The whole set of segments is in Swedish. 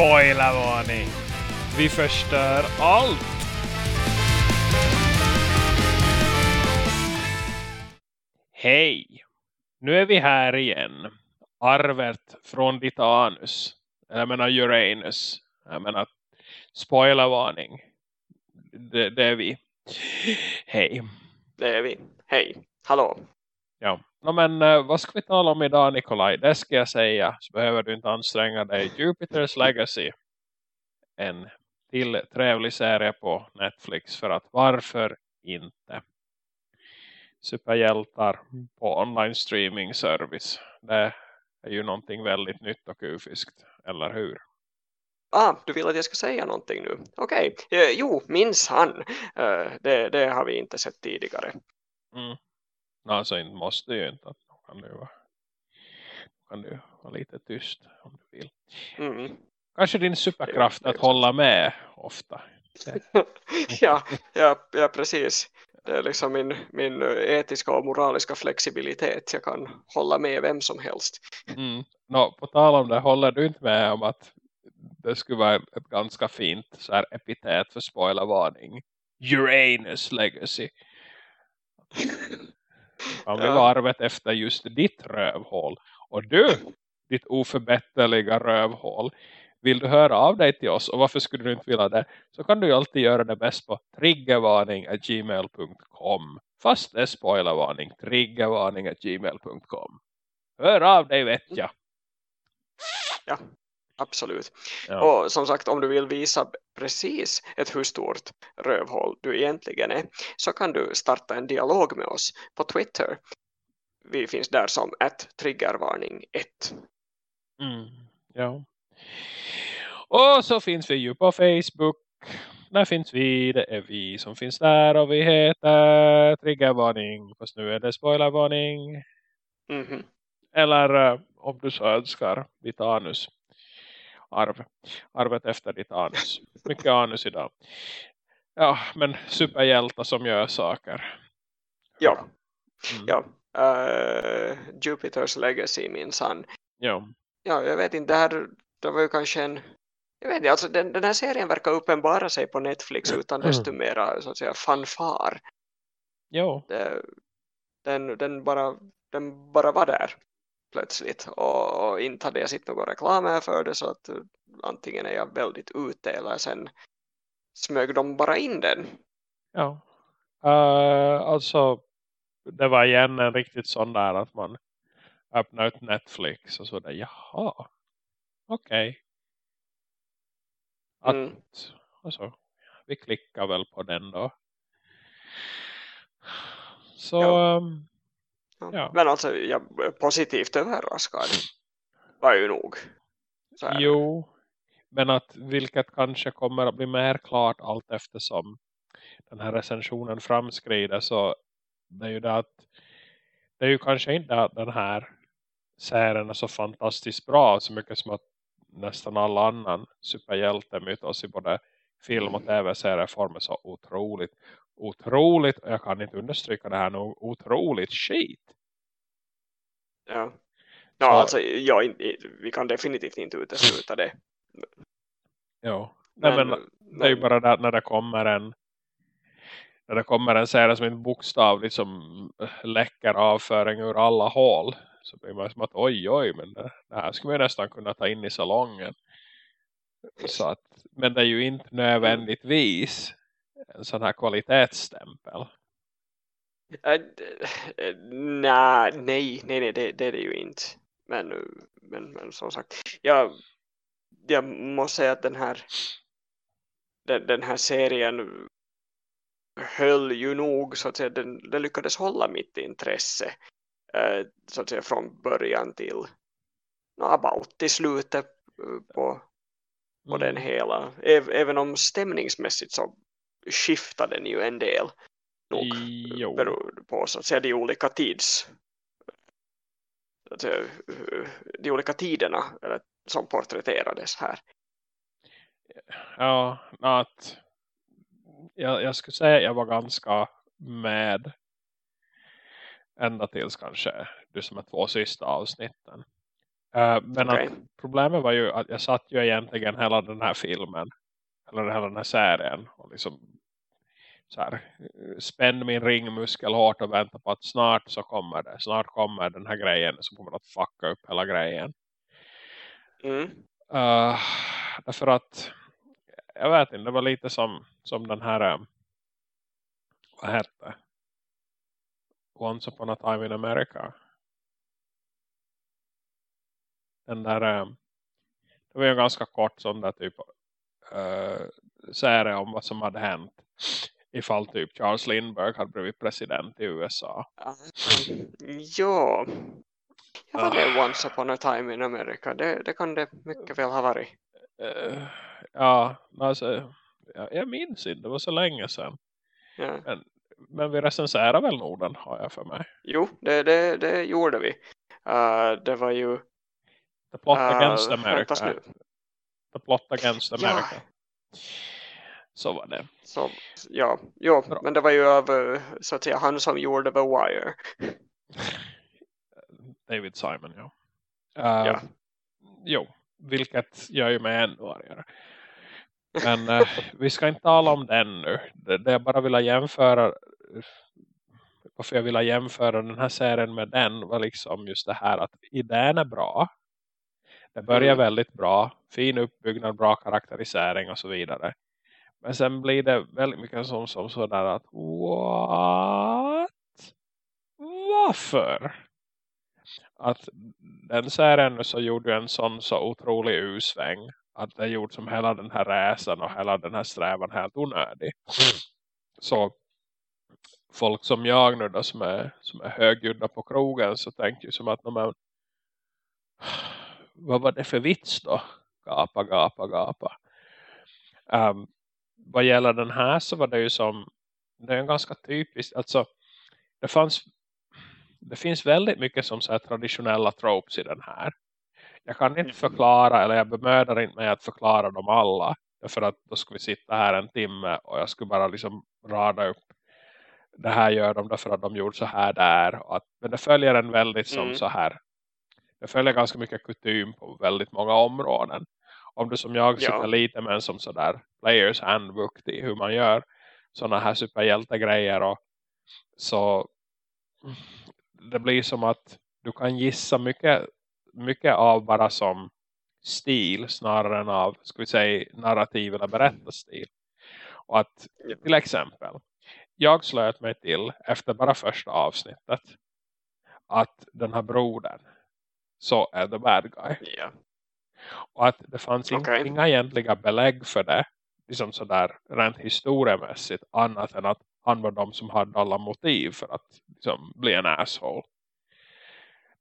Spoilervarning! Vi förstör allt! Hej! Nu är vi här igen. Arvet från ditt anus. Jag menar Uranus. Jag menar spoilervarning. Det, det är vi. Hej. Det är vi. Hej. Hallå. Ja, no, men uh, vad ska vi tala om idag Nikolaj? Det ska jag säga. Så behöver du inte anstränga dig. Jupiters Legacy. En till trevlig serie på Netflix. För att varför inte? Superhjältar på online streaming service. Det är ju någonting väldigt nytt och ufiskt. Eller hur? Ah, du vill att jag ska säga någonting nu? Okej, okay. eh, jo, minns han. Eh, det, det har vi inte sett tidigare. Mm. Alltså inte måste ju inte. Kan du, vara, kan du vara lite tyst om du vill. Mm. Kanske din superkraft att hålla med ofta. ja, ja, ja, precis. Det är liksom min, min etiska och moraliska flexibilitet. Jag kan hålla med vem som helst. Mm. No, på tal om det, håller du inte med om att det skulle vara ett ganska fint så här epitet för spoilervarning? Uranus legacy. Han blev ja. arvet efter just ditt rövhål. Och du, ditt oförbätterliga rövhål. Vill du höra av dig till oss och varför skulle du inte vilja det? Så kan du ju alltid göra det bäst på triggervarning.gmail.com Fast det är spoilervarning. Triggervarning.gmail.com Hör av dig vet jag. Ja, absolut. Ja. Och som sagt, om du vill visa precis ett hur stort rövhål du egentligen är så kan du starta en dialog med oss på Twitter. Vi finns där som ett triggervarning 1. Mm, ja. Och så finns vi ju på Facebook. Där finns vi, det är vi som finns där och vi heter Triggervarning. Fast nu är det spoilervarning. Mm -hmm. Eller uh, om du så önskar ditt anus. Arv. Arvet efter ditt anus. Mycket anus idag. Ja, men superhjältar som gör saker. Ja. Mm. Ja. Uh, Jupiters Legacy minns han. Ja. Ja, jag vet inte. Det, här, det var ju kanske en jag vet inte, alltså den, den här serien verkar uppenbara sig på Netflix utan desto mera så att säga fanfar. Jo. Det, den, den, bara, den bara var där plötsligt och, och inte hade jag sett någon reklam för det så att antingen är jag väldigt ute eller sen smög de bara in den. Ja. Uh, alltså det var igen en riktigt sån där att man öppnar ut Netflix och så där, jaha okej okay. Att, mm. alltså, vi klickar väl på den då. Så, ja. Um, ja. Men alltså, jag positivt överraskad var ju nog. Jo, men att vilket kanske kommer att bli mer klart allt eftersom den här recensionen framskrider så det är ju det att det är ju kanske inte att den här serien är så fantastiskt bra så mycket som att nästan alla annan superhjältemytos i både film och tv-serier former så otroligt otroligt, och jag kan inte understryka det här nog, otroligt skit. Ja, ja så, alltså ja, vi kan definitivt inte utesluta det. Ja, men, Nej, men, det är ju bara det när det kommer en när det kommer en serie som en bokstavligt som läcker avföring ur alla hål så blir man som att oj oj men det, det här skulle man nästan kunna ta in i salongen. Så att, men det är ju inte nödvändigtvis en sån här kvalitetsstämpel. Uh, nej, nej, nej, det, det är det ju inte. Men, men, men som sagt, jag, jag måste säga att den här den, den här serien höll ju nog så att säga, den, den lyckades hålla mitt intresse eh, så att säga från början till no, about till slutet på, på mm. den hela. Även om stämningsmässigt så skiftade den ju en del nog jo. beroende på så att säga de olika tids att säga, de olika tiderna som porträtterades här. Ja, att jag, jag skulle säga att jag var ganska med ända tills kanske du som är två sista avsnitten. Uh, men okay. att problemet var ju att jag satt ju egentligen hela den här filmen. Eller hela den här serien. Och liksom så här, spänn min ringmuskel hårt och vänta på att snart så kommer det. Snart kommer den här grejen som kommer att fucka upp hela grejen. Mm. Uh, därför att jag vet inte, det var lite som, som den här um, vad hette Once upon a time in America den där um, det var ju en ganska kort sån där typ uh, serie om vad som hade hänt ifall typ Charles Lindbergh hade blivit president i USA. Mm, ja. Ja, var det Once upon a time in America? Det, det kan det mycket väl ha varit. Uh, ja, alltså jag, jag minns inte, det var så länge sedan. Ja. Men, men vi recenserar väl Norden har jag för mig. Jo, det, det, det gjorde vi. Uh, det var ju... The Plot Against Uh, America. väntas nu. The Plot Against Ja. America. Så var det. Så, ja, jo, Bra. men det var ju av eh, så att säga han som gjorde The Wire. David Simon, ja. Uh, Ja. Jo, vilket gör ju mig ännu argare. Men eh, vi ska inte tala om den nu. Det, det jag bara vill jämföra varför jag vill jämföra den här serien med den var liksom just det här att idén är bra. Det börjar Mm. väldigt bra. Fin uppbyggnad, bra karaktärisering och så vidare. Men sen blir det väldigt mycket som, som sådär att what? Varför? Att den serien så gjorde en sån så otrolig usväng. Att det gjort som hela den här resan och hela den här strävan helt onödig. Så folk som jag nu då som är, som är högljudda på krogen så tänker ju som att men, vad var det för vits då? Gapa, gapa, gapa. Um, vad gäller den här så var det ju som det är en ganska typiskt alltså det fanns det finns väldigt mycket som så traditionella tropes i den här. Jag kan inte förklara eller jag bemödar inte mig att förklara dem alla. För att då skulle vi sitta här en timme och jag skulle bara liksom rada upp det här gör de därför att de gjorde så här där. Och att, men det följer en väldigt som Mm. så här. Det följer ganska mycket kutym på väldigt många områden. Om du som jag sitter Ja. lite med en som sådär players handbook till hur man gör sådana här superhjältegrejer och så det blir som att du kan gissa mycket, mycket av bara som stil snarare än av ska vi säga narrativ eller berättarstil. Och att till exempel jag slöt mig till efter bara första avsnittet att den här brodern så är the bad guy. Ja. Och att det fanns Okej. inga egentliga belägg för det. Liksom sådär rent historiemässigt. Annat än att han var de som hade alla motiv för att liksom, bli en asshole.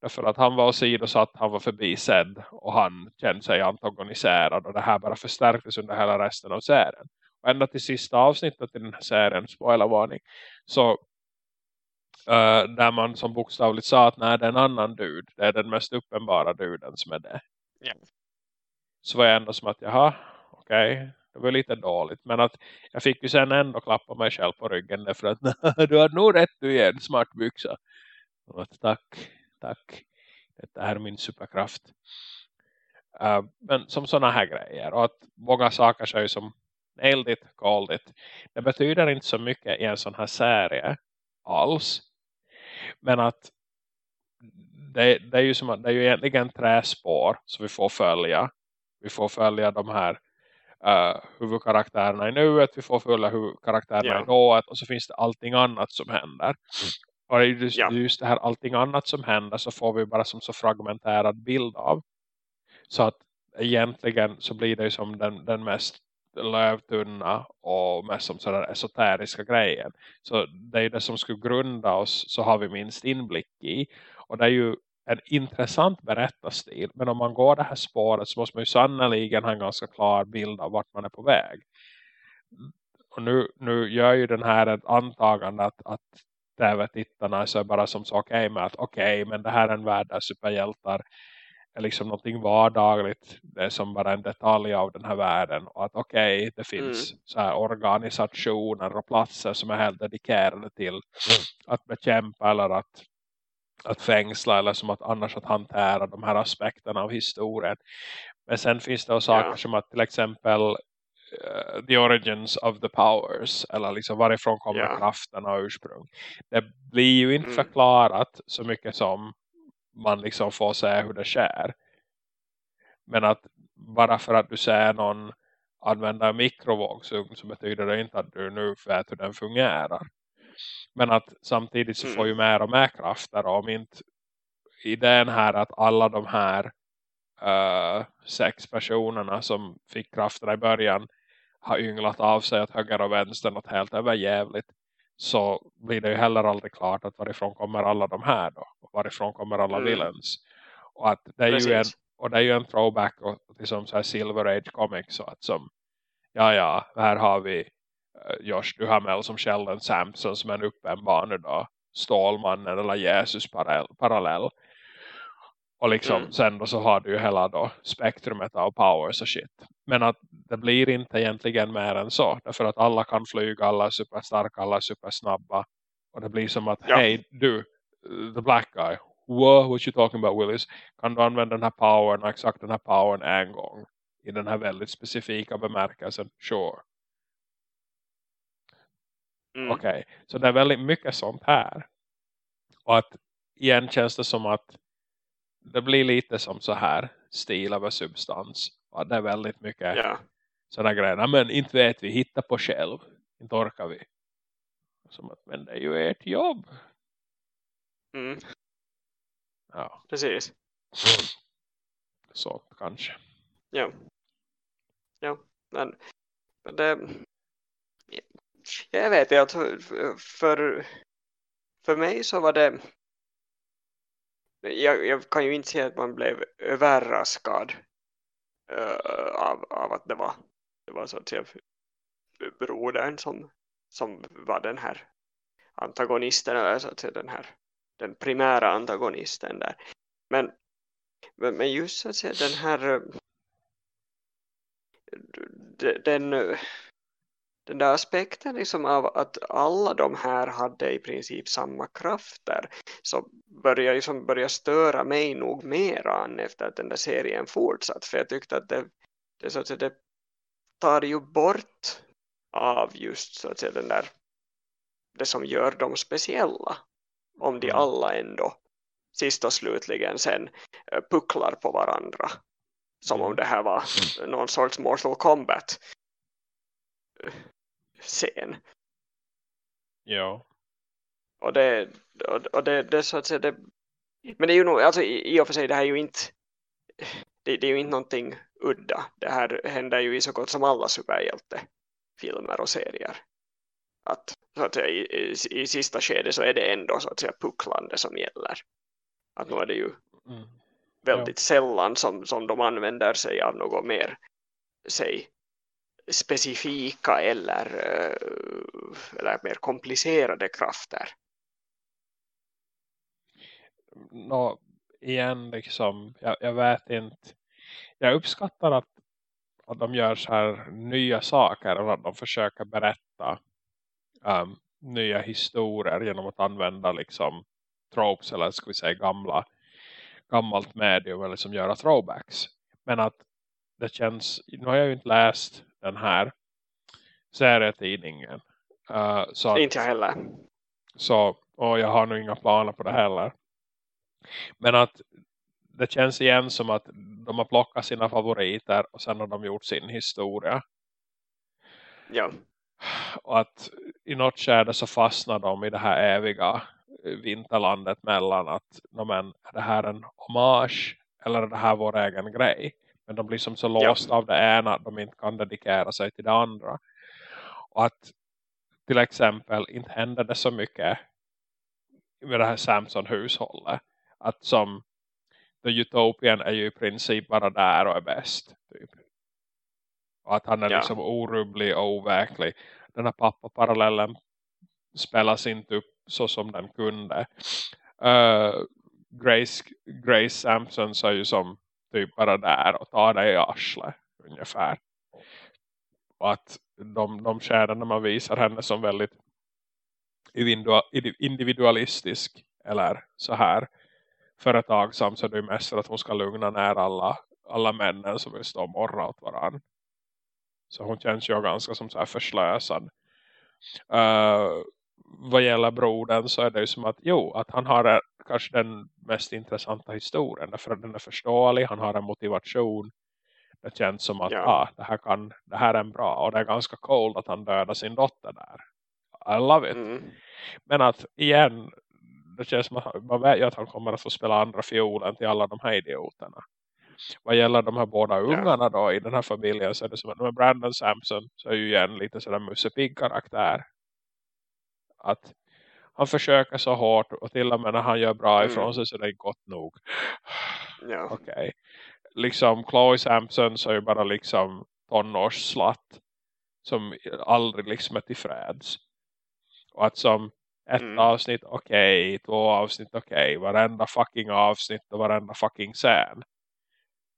Därför att han var åsidosatt, han var förbisedd och han kände sig antagoniserad. Och det här bara förstärktes under hela resten av serien. Och ända till sista avsnittet i den här serien, spoilervarning. Så eh, där man som bokstavligt sa att nej det är en annan dude. Det är den mest uppenbara duden som är det Ja. så var jag ändå som att, jaha, okej, det var lite dåligt. Men att jag fick ju sen ändå klappa mig själv på ryggen därför att du har nog rätt du igen, smart byxa. Och att, tack, tack. Detta är min superkraft. Uh, men som sådana här grejer. Och att många saker ju som nailed it, called it. Det betyder inte så mycket i en sån här serie alls. Men att det, det är ju som det är ju egentligen träspår som vi får följa. Vi får följa de här uh, huvudkaraktärerna i nuet. Vi får följa huvudkaraktärerna Ja. i nået. Och så finns det allting annat som händer. Och det är just, Ja. just det här allting annat som händer så får vi bara som så fragmenterad bild av. Så att egentligen så blir det ju som den, den mest lövtunna och mest som sådär esoteriska grejen. Så det är ju det som skulle grunda oss så har vi minst inblick i. Och det är ju en intressant berättarstil. Men om man går det här spåret så måste man ju sannoliken ha en ganska klar bild av vart man är på väg. Och nu, nu gör ju den här ett antagande att, att tv-tittarna så är bara som så okej okay med att okej okay, men det här är en värld där superhjältar är liksom någonting vardagligt. Det är som bara en detalj av den här världen. Och att okej, okay, det finns Mm. så här organisationer och platser som är helt dedikerade till att bekämpa eller att att fängsla eller som att annars att hantera de här aspekterna av historien. Men sen finns det saker ja. som att till exempel uh, the origins of the powers eller liksom varifrån kommer ja. krafterna och ursprung. Det blir ju inte mm. förklarat så mycket som man liksom får se hur det sker. Men att bara för att du ser någon använda en mikrovågsugn så betyder det inte att du nu vet hur den fungerar. Men att samtidigt så får ju mm. mer och mer krafter om inte idén här att alla de här uh, sex personerna som fick krafterna i början har ynglat av sig att höger och vänster något helt överjävligt så blir det ju heller aldrig klart att varifrån kommer alla de här då och varifrån kommer alla mm. villains och att det är Precis. ju en och det är ju en throwback och, till som så här Silver Age Comics så att som ja ja, här har vi uh, Josh Duhamel som Sheldon Sampson som en uppenbar då Stålmannen eller Jesus parallell och liksom mm. sen då så har du ju hela då spektrumet av powers och shit. Men att det blir inte egentligen mer än så. Därför att alla kan flyga, alla är superstarka, alla är supersnabba. Och det blir som att, ja. hej du, the black guy. What, what you talking about Willis? Kan du använda den här powern, exakt den här powern en gång? I den här väldigt specifika bemärkelsen, sure. Mm. Okej, okay. så det är väldigt mycket sånt här. Och att igen känns det som att det blir lite som så här stil över substans. Och det är väldigt mycket ja. sådana grejer. Men inte vet vi, hitta på själv. Inte orkar vi. Som att, men det är ju ert jobb. Mm. Ja. Precis. Så kanske. Ja. Ja, men, men det jag vet att för, för mig så var det jag, jag kan ju inte säga att man blev överraskad uh, av, av att det var, det var så att säga brodern som, som var den här antagonisten eller så att säga den här den primära antagonisten där. Men, men, men just så att säga den här eh, den, den den där aspekten liksom av att alla de här hade i princip samma krafter så började liksom börja störa mig nog mera efter att den där serien fortsatt. För jag tyckte att det, det, så att säga, det tar ju bort av just så att säga den där det som gör dem speciella. Om de mm. alla ändå sist och slutligen sen eh, pucklar på varandra. Som om mm. det här var någon sorts Mortal Kombat scen. Ja. Och det, och, och det, det så att säga, det, men det är ju nog, alltså i, i och för sig det här är ju inte det, det, är ju inte någonting udda. Det här händer ju i så gott som alla superhjältefilmer och serier. Att, så att säga, i, i, i sista skedet så är det ändå så att säga pucklande som gäller. Att nu är det ju mm. väldigt ja. sällan som, som de använder sig av något mer säg specifika eller, eh, eller mer komplicerade krafter? Nå, igen liksom, jag, jag, vet inte. Jag uppskattar att, att de gör så här nya saker och att de försöker berätta um, nya historier genom att använda liksom tropes eller ska vi säga gamla gammalt medium eller som göra throwbacks. Men att det känns, nu har jag ju inte läst den här serietidningen. Uh, så att, inte jag heller. Så, och jag har nog inga planer på det heller. Men att det känns igen som att de har plockat sina favoriter och sen har de gjort sin historia. Ja. Och att i något skärde så fastnar de i det här eviga vinterlandet mellan att men, är det här en hommage eller är det här vår egen grej? Men de blir som så låst ja. av det ena att de inte kan dedikera sig till det andra. Och att till exempel inte händer det så mycket med det här Samson-hushållet. Att som The Utopian är ju i princip bara där och är bäst. Typ. Och att han är ja. liksom orubblig och overklig. Den här pappa-parallellen spelas inte upp så som den kunde. Uh, Grace, Grace Sampson är ju som typ bara där och tar dig i arslet ungefär. Och att de, de kärnorna man visar henne som väldigt individualistisk eller så här företagsam så är det mest för att hon ska lugna ner alla, alla männen som vill stå och morra åt varandra. Så hon känns ju ganska som så här förslösad. Uh, vad gäller brodern så är det ju som att jo, att han har kanske den mest intressanta historien. Därför att den är förståelig, han har en motivation. Det känns som att Ja. ah, det, här kan, det här är en bra. Och det är ganska cold att han dödar sin dotter där. I love it. Mm. Men att igen, det känns som att man vet ju att han kommer att få spela andra fiolen till alla de här idioterna. Vad gäller de här båda ungarna då i den här familjen så är det som att Brandon Sampson så är ju igen lite sådär Musse Pigg-karaktär. Att han försöker så hårt och till och med när han gör bra Mm. ifrån sig så det är gott nog. Ja. Okej. Liksom Chloe Sampson så är ju bara liksom tonårsslatt som aldrig liksom är tillfreds. Och att som ett Mm. avsnitt okej, två avsnitt okej, varenda fucking avsnitt och varenda fucking scen.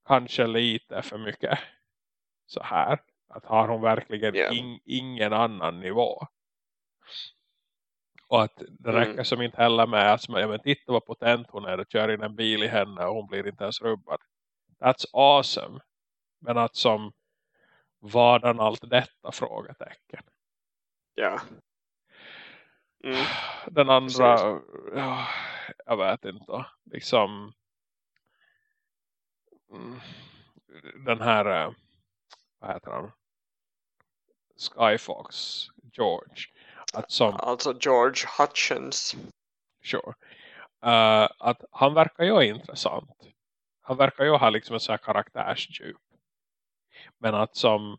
Kanske lite för mycket så här. Att har hon verkligen Ja. in, ingen annan nivå. Och att det Mm. räcker som inte heller med att ja, men titta vad potent hon är och kör in en bil i henne och hon blir inte ens rubbad. That's awesome. Men att som vadan allt detta frågetecken. Ja. Mm. Den andra, Precis. ja, jag vet inte. Liksom mm, den här, eh, vad heter han? Skyfox, George. Att som, Alltså George Hutchins. sure. Eh, att han verkar ju intressant. Han verkar ju ha liksom ett så här karaktärsdjup. Men att som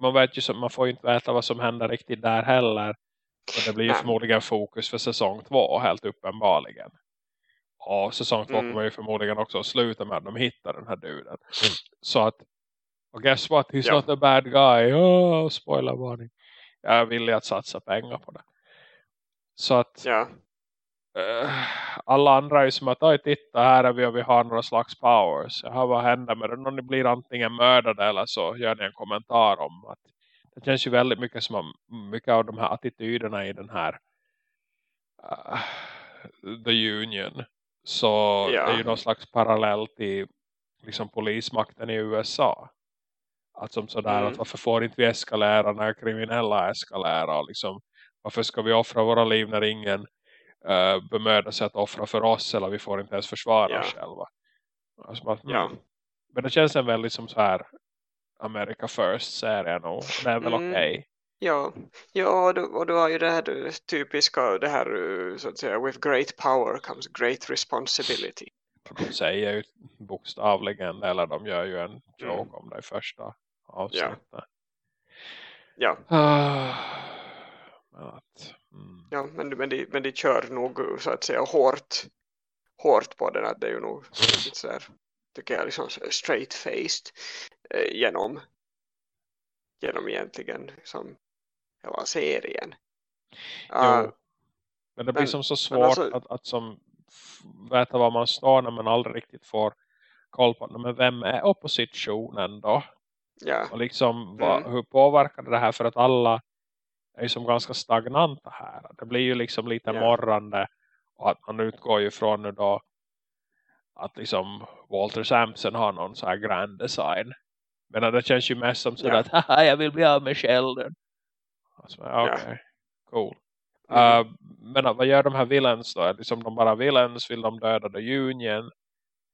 man vet ju som, man får ju inte veta vad som händer riktigt där heller. Och det blir ju förmodligen fokus för säsong två helt uppenbarligen. Och säsong två Mm. kommer ju förmodligen också att sluta med att de hittar den här duden. Så att, och guess what, he's Ja. not a bad guy. Oh, spoiler varning. Jag är villig att satsa pengar på det. Så att Ja. eh, alla andra är ju som att, oj titta här är vi och vi har några slags powers. Jaha, vad händer med det? Om ni blir antingen mördade eller så gör ni en kommentar om att det känns ju väldigt mycket som om mycket av de här attityderna i den här eh, The Union. Så Ja. det är ju någon slags parallell till liksom polismakten i USA. Att som sådär, Mm. att varför får inte vi eskalera när kriminella eskalerar? Liksom, varför ska vi offra våra liv när ingen uh, bemödar sig att offra för oss eller vi får inte ens försvara Ja. oss själva? Alltså, Ja. mm. Men det känns en väldigt som så här America First-serie nog. Det är väl Mm. okej. Ja, ja och, du, och du har ju det här du, typiska, det här eh, så att säga, with great power comes great responsibility. De säger ju bokstavligen, eller de gör ju en joke Mm. om det i första avsnittet. Ja, Ah, men att, mm. ja men, men, de, men de kör nog så att säga hårt, hårt på den, att det är ju nog lite så där, tycker jag, liksom straight-faced eh, genom, genom egentligen liksom hela serien. Jo. Men det blir men- som så svårt alltså- att, att som veta var man står när man aldrig riktigt får koll på. Men vem är oppositionen då? Ja, Och liksom vad, Mm. hur påverkar det här för att alla är ju som ganska stagnanta här. Det blir ju liksom lite Ja. morrande och att man utgår ju från nu då att liksom Walter Sampson har någon så här grand design. Men det känns ju mest som sådär Ja. att jag vill bli av med Sheldon. Alltså, Ja. Okej, cool. Mm. Uh, men vad gör de här villains då? Är liksom de bara villains? Vill de döda the Union?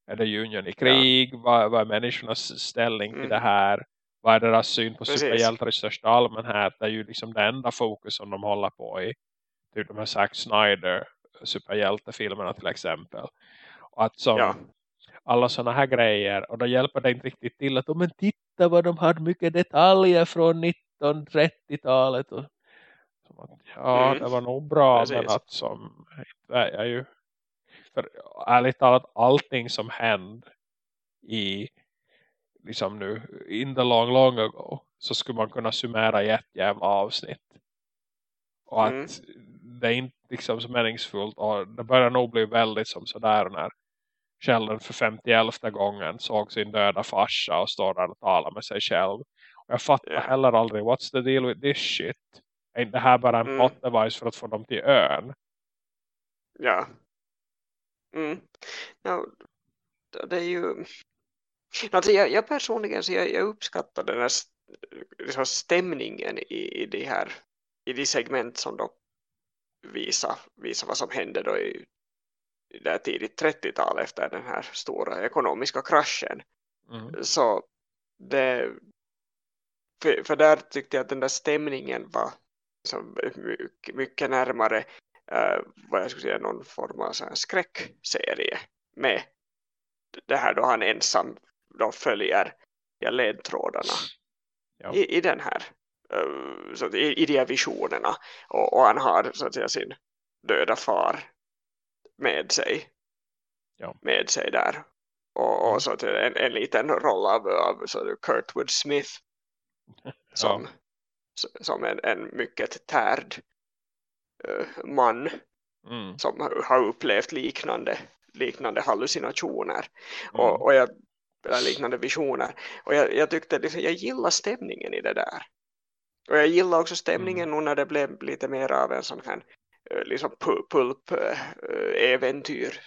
Är det Union i krig? Vad, vad är människornas ställning till Mm. det här? Vad är deras syn på Precis. superhjältar i största allmänhet? Det är ju liksom det enda fokus som de håller på i. Typ de här Zack Snyder superhjältefilmerna till exempel. Och att som Ja. alla sådana här grejer. Och då hjälper det inte riktigt till att "Åh, men titta vad de hade mycket detaljer från 1930-talet. Och, som att, ja, Mm. det var nog bra. Precis. Men att som, är ju, för ärligt talat, allting som hände i liksom nu, in the long long ago så skulle man kunna summera i ett jävla avsnitt. Och att Mm. det är inte liksom så meningsfullt och det börjar nog bli väldigt som sådär när Sheldon för 51 gången såg sin döda farsa och står där och talar med sig själv. Och jag fattar Ja. heller aldrig, what's the deal with this shit? Är inte det här bara en Mm. plot device för att få dem till ön? Ja. Mm. No, det är ju... Alltså jag, jag personligen så jag, jag uppskattar den här liksom stämningen i, i, de här, i de segment som då visar, visar vad som hände då i, i det tidigt 30-tal efter den här stora ekonomiska kraschen. Mm. Så det, för, för, där tyckte jag att den där stämningen var så mycket, mycket närmare uh, vad jag skulle säga någon form av så här skräckserie med det här då han ensam då följer ledtrådarna ja. i, i den här uh, så, i, i de här visionerna och, och, han har så att säga sin döda far med sig ja. med sig där och, och så att en, en liten roll av, av så Kurtwood Smith som, ja. som en, en mycket tärd uh, man mm. som har upplevt liknande liknande hallucinationer mm. och, och jag, eller liknande visioner och jag, jag tyckte liksom, jag gillar stämningen i det där och jag gillar också stämningen mm. när det blev lite mer av en sån här eh, liksom pulp äh, äventyr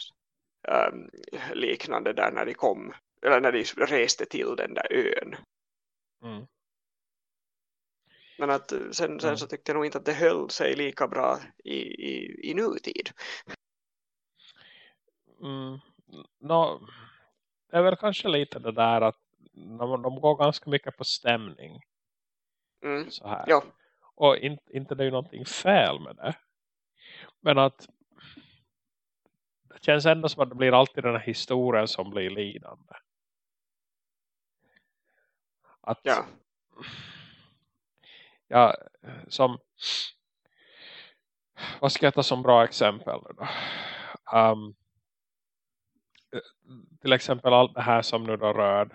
ähm, liknande där när de kom eller när de reste till den där ön mm. men att sen, sen mm. så tyckte jag nog inte att det höll sig lika bra i, i, i nutid mm, no, det är väl kanske lite det där att de, de går ganska mycket på stämning. Mm. Så här. Ja. Och in, inte det är ju någonting fel med det. Men att det känns ändå som att det blir alltid den här historien som blir lidande. Att ja. Ja, som vad ska jag ta som bra exempel då? Um, till exempel allt det här som nu då rör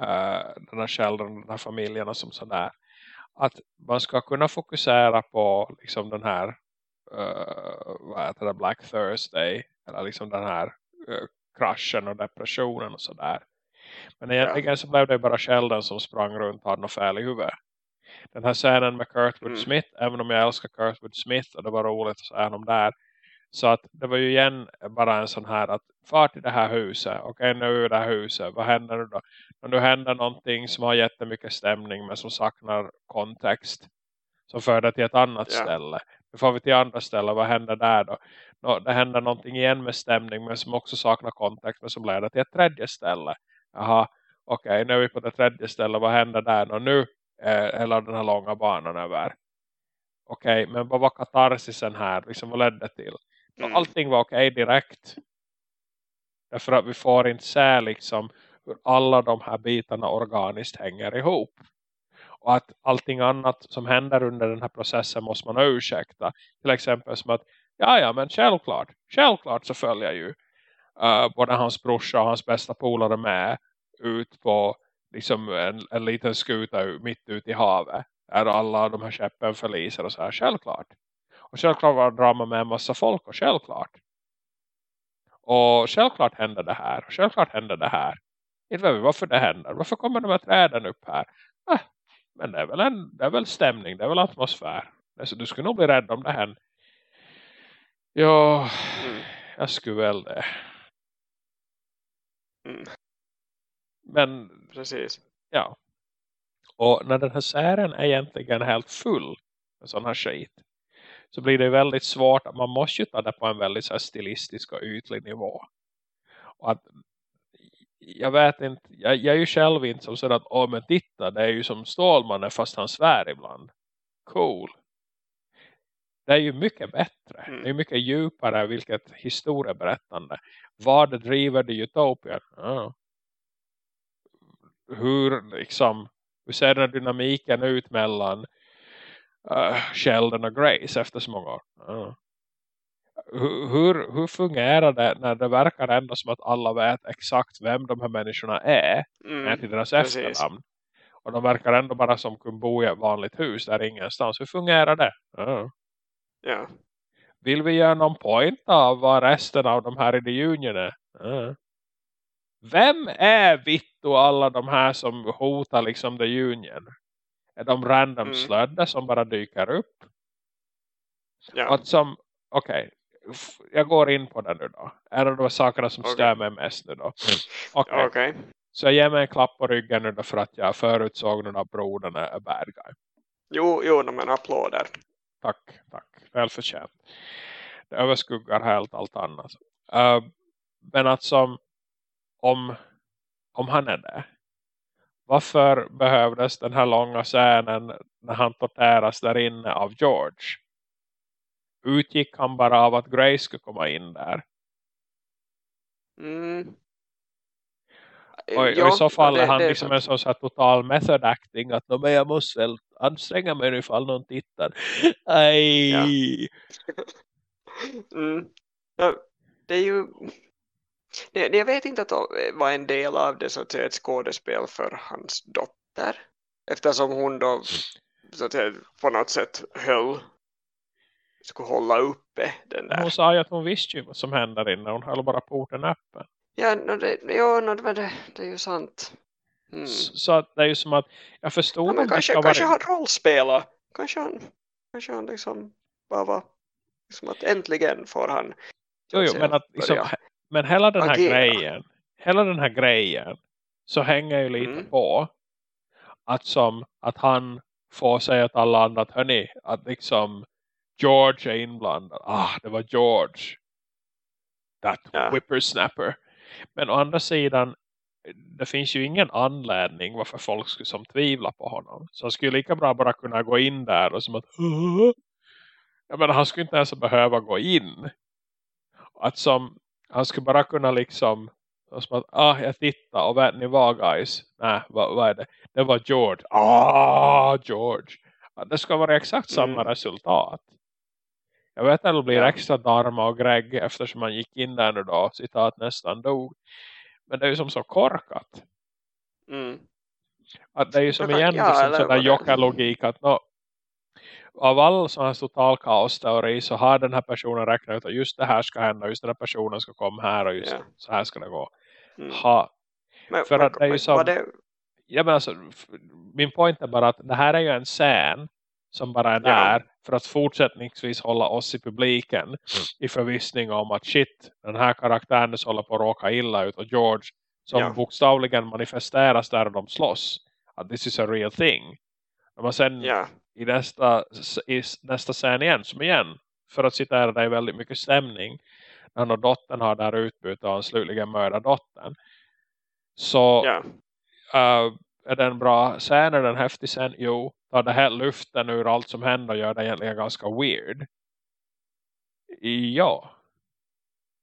uh, den här Sheldon, den här familjen och som sådär. Att man ska kunna fokusera på liksom den här uh, vad heter det, Black Thursday eller liksom den här uh, kraschen och depressionen och sådär. Men egentligen ja. så blev det bara Sheldon som sprang runt och hade något fel i huvudet. Den här scenen med Kurtwood mm. Smith, även om jag älskar Kurtwood Smith och det var roligt att säga honom där så att det var ju igen bara en sån här att far till det här huset. och okay, nu är det här huset. Vad händer nu då? Och nu händer någonting som har jättemycket stämning men som saknar kontext. Som för det till ett annat ja. ställe. Nu får vi till andra ställen. Vad händer där då? Nå, det händer någonting igen med stämning men som också saknar kontext. Men som leder till ett tredje ställe. Jaha, okej okay, nu är vi på det tredje stället. Vad händer där? Och nu är hela den här långa banan över. Okej, okay, men vad var katarsisen här? Liksom, vad ledde till? Mm. Allting var okej okay direkt. Därför att vi får inte se liksom hur alla de här bitarna organiskt hänger ihop. Och att allting annat som händer under den här processen måste man ursäkta. Till exempel som att, ja ja men självklart, självklart så följer ju uh, både hans brorsa och hans bästa polare med ut på liksom en, en liten skuta mitt ute i havet. Är alla de här skeppen förliser och så här, självklart. Och självklart var drama med en massa folk och självklart. Och självklart händer det här. Och självklart händer det här. Inte vet vi varför det händer. Varför kommer de här träden upp här? Ah, men det är, väl en, det är väl stämning. Det är väl atmosfär. Så du skulle nog bli rädd om det händer. Ja, mm. jag skulle väl det. Mm. Men, precis. Ja. Och när den här sären är egentligen helt full med sån här skit så blir det väldigt svårt att man måste ju ta det på en väldigt så stilistisk och ytlig nivå. Och att, jag vet inte, jag, jag är ju själv inte som sådär att, åh men titta, det är ju som Stålmannen fast han svär ibland. Cool. Det är ju mycket bättre. Mm. Det är mycket djupare vilket historieberättande. Vad driver det utopien? Ja. Hur liksom, hur ser den dynamiken ut mellan uh, Sheldon och Grace efter så många år. Uh. Hur, hur fungerar det när det verkar ändå som att alla vet exakt vem de här människorna är mm, till deras precis. efternamn. Och de verkar ändå bara som kunna bo i ett vanligt hus där ingenstans. Hur fungerar det? Uh. Ja. Vill vi göra någon point av vad resten av de här i The Union är? Uh. Vem är vitt och alla de här som hotar liksom The Union? Är de random mm. slödder som bara dyker upp. Ja. Att som, okej, jag går in på det nu då. En av de sakerna som okay. stör mig mest nu då. Okej. Okay. okay. Så jag ger mig en klapp på ryggen nu då för att jag förutsåg nu att brodern är bad guy. Jo, jo, men applåder. Tack, tack. Välförtjänt. Det överskuggar helt allt annat. Uh, men att som om, om han är det. Varför behövdes den här långa scenen när han torteras där inne av George? Utgick han bara av att Grace skulle komma in där? Mm. Och, ja, och, i så fall det, är han det, liksom det. en sån så total method acting att men jag måste väl anstränga mig ifall någon tittar. Aj. Ja. mm. ja, det är ju Nej, jag vet inte att det var en del av det så att säga, ett skådespel för hans dotter. Eftersom hon då så att säga, på något sätt höll skulle hålla uppe den där. Hon sa ju att hon visste ju vad som händer innan. Hon höll bara porten öppen. Ja, no, det, ja no, det, det är ju sant. Mm. Så, så att det är ju som att jag förstod ja, men kanske, kanske han rollspela. Kanske han, kanske han liksom bara var liksom att äntligen får han jo, jo, men att liksom, men hela den här Agera. grejen hela den här grejen så hänger ju lite mm. på att som att han får säga till alla andra att hörni, att liksom George är inblandad. Ah, det var George. That ja. whippersnapper. Men å andra sidan det finns ju ingen anledning varför folk skulle som tvivla på honom. Så han skulle lika bra bara kunna gå in där och som att jag menar, han skulle inte ens behöva gå in. Att som han skulle bara kunna liksom som att, ah jag tittar och vet ni vad guys? Nej, vad, vad är det? Det var George. Ah, George. Det ska vara exakt samma mm. resultat. Jag vet att det blir extra Darma och Greg eftersom man gick in där nu då citat nästan dog. Men det är ju som så korkat. Mm. Att det är ju som igen ja, som sån där jocka-logik att no, av all sån här total kaos-teori så har den här personen räknat ut att just det här ska hända, just den här personen ska komma här och just yeah. så här ska det gå. Mm. Ha. Men, För men, att det är ju som... Det... Ja, men alltså, min point är bara att det här är ju en scen som bara är där ja. för att fortsättningsvis hålla oss i publiken mm. i förvissning om att shit, den här karaktären håller på att råka illa ut och George som ja. bokstavligen manifesteras där de slåss att this is a real thing. Men sen ja i nästa, i nästa scen igen som igen för att citera dig väldigt mycket stämning när han och dottern har där utbyte och han slutligen mördar dottern så ja. uh, är den bra scen är den häftig scen? Jo, tar det här luften ur allt som händer och gör det egentligen ganska weird ja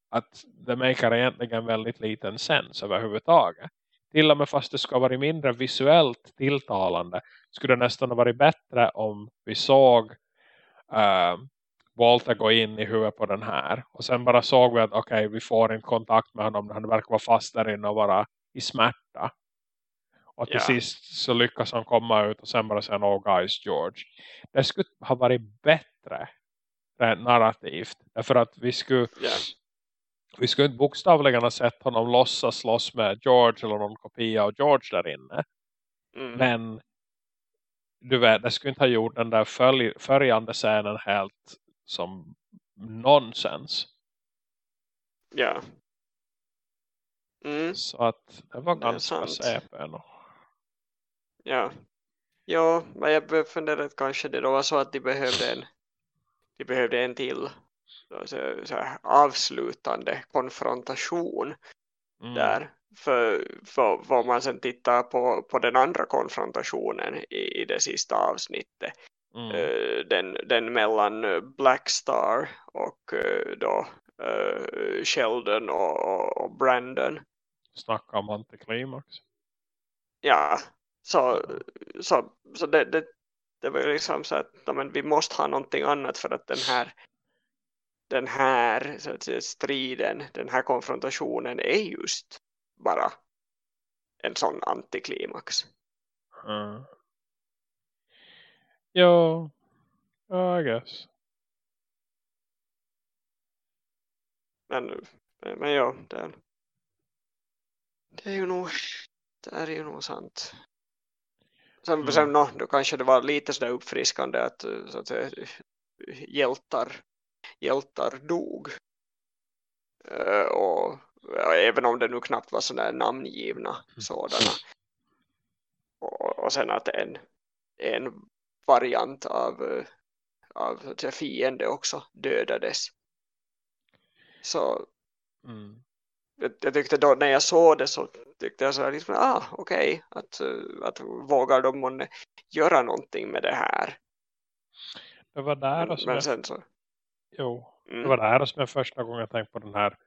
att det makar egentligen väldigt liten sens överhuvudtaget till och med fast det ska vara mindre visuellt tilltalande skulle det nästan ha varit bättre om vi såg uh, Walter gå in i huvudet på den här och sen bara såg vi att okej okay, vi får en kontakt med honom han verkar vara fast där inne och vara i smärta och till yeah. sist så lyckas han komma ut och sen bara säga oh guys George det skulle ha varit bättre rent narrativt därför att vi skulle yeah vi skulle inte bokstavligen ha sett honom låtsas slåss med George eller någon kopia av George där inne. Mm. Men du vet, det skulle inte ha gjort den där följ, följande scenen helt som nonsens. Ja. Mm. Så att det var det ganska CP Ja. Ja, men jag funderade att kanske det då var så att de behövde en de behövde en till så, så här, avslutande konfrontation mm. där för, för vad man sen tittar på, på den andra konfrontationen i, i det sista avsnittet. Mm. uh, den, den mellan Blackstar och uh, då uh, Sheldon och, och, Brandon. Snacka om antiklimax. Ja så, så, så det, det, det var liksom så att men vi måste ha någonting annat för att den här den här så att säga, striden, den här konfrontationen är just bara en sån antiklimax. Mm. Ja, I guess. Men, men, ja, det, det är ju nog det är ju nog sant. Sen, mm. sen no, då kanske det var lite sådär uppfriskande att, så att hjältar hjältar dog. Uh, och även om det nu knappt var sådana namngivna mm. sådana. Och, och sen att en, en variant av, av fiende också dödades. Så mm. jag, jag, tyckte då när jag såg det så tyckte jag så här liksom, ah okej, okay, att, att vågar de månne göra någonting med det här. Det var där men, men jag, sen så. Jo, mm. det var där som jag första gången jag tänkte på den här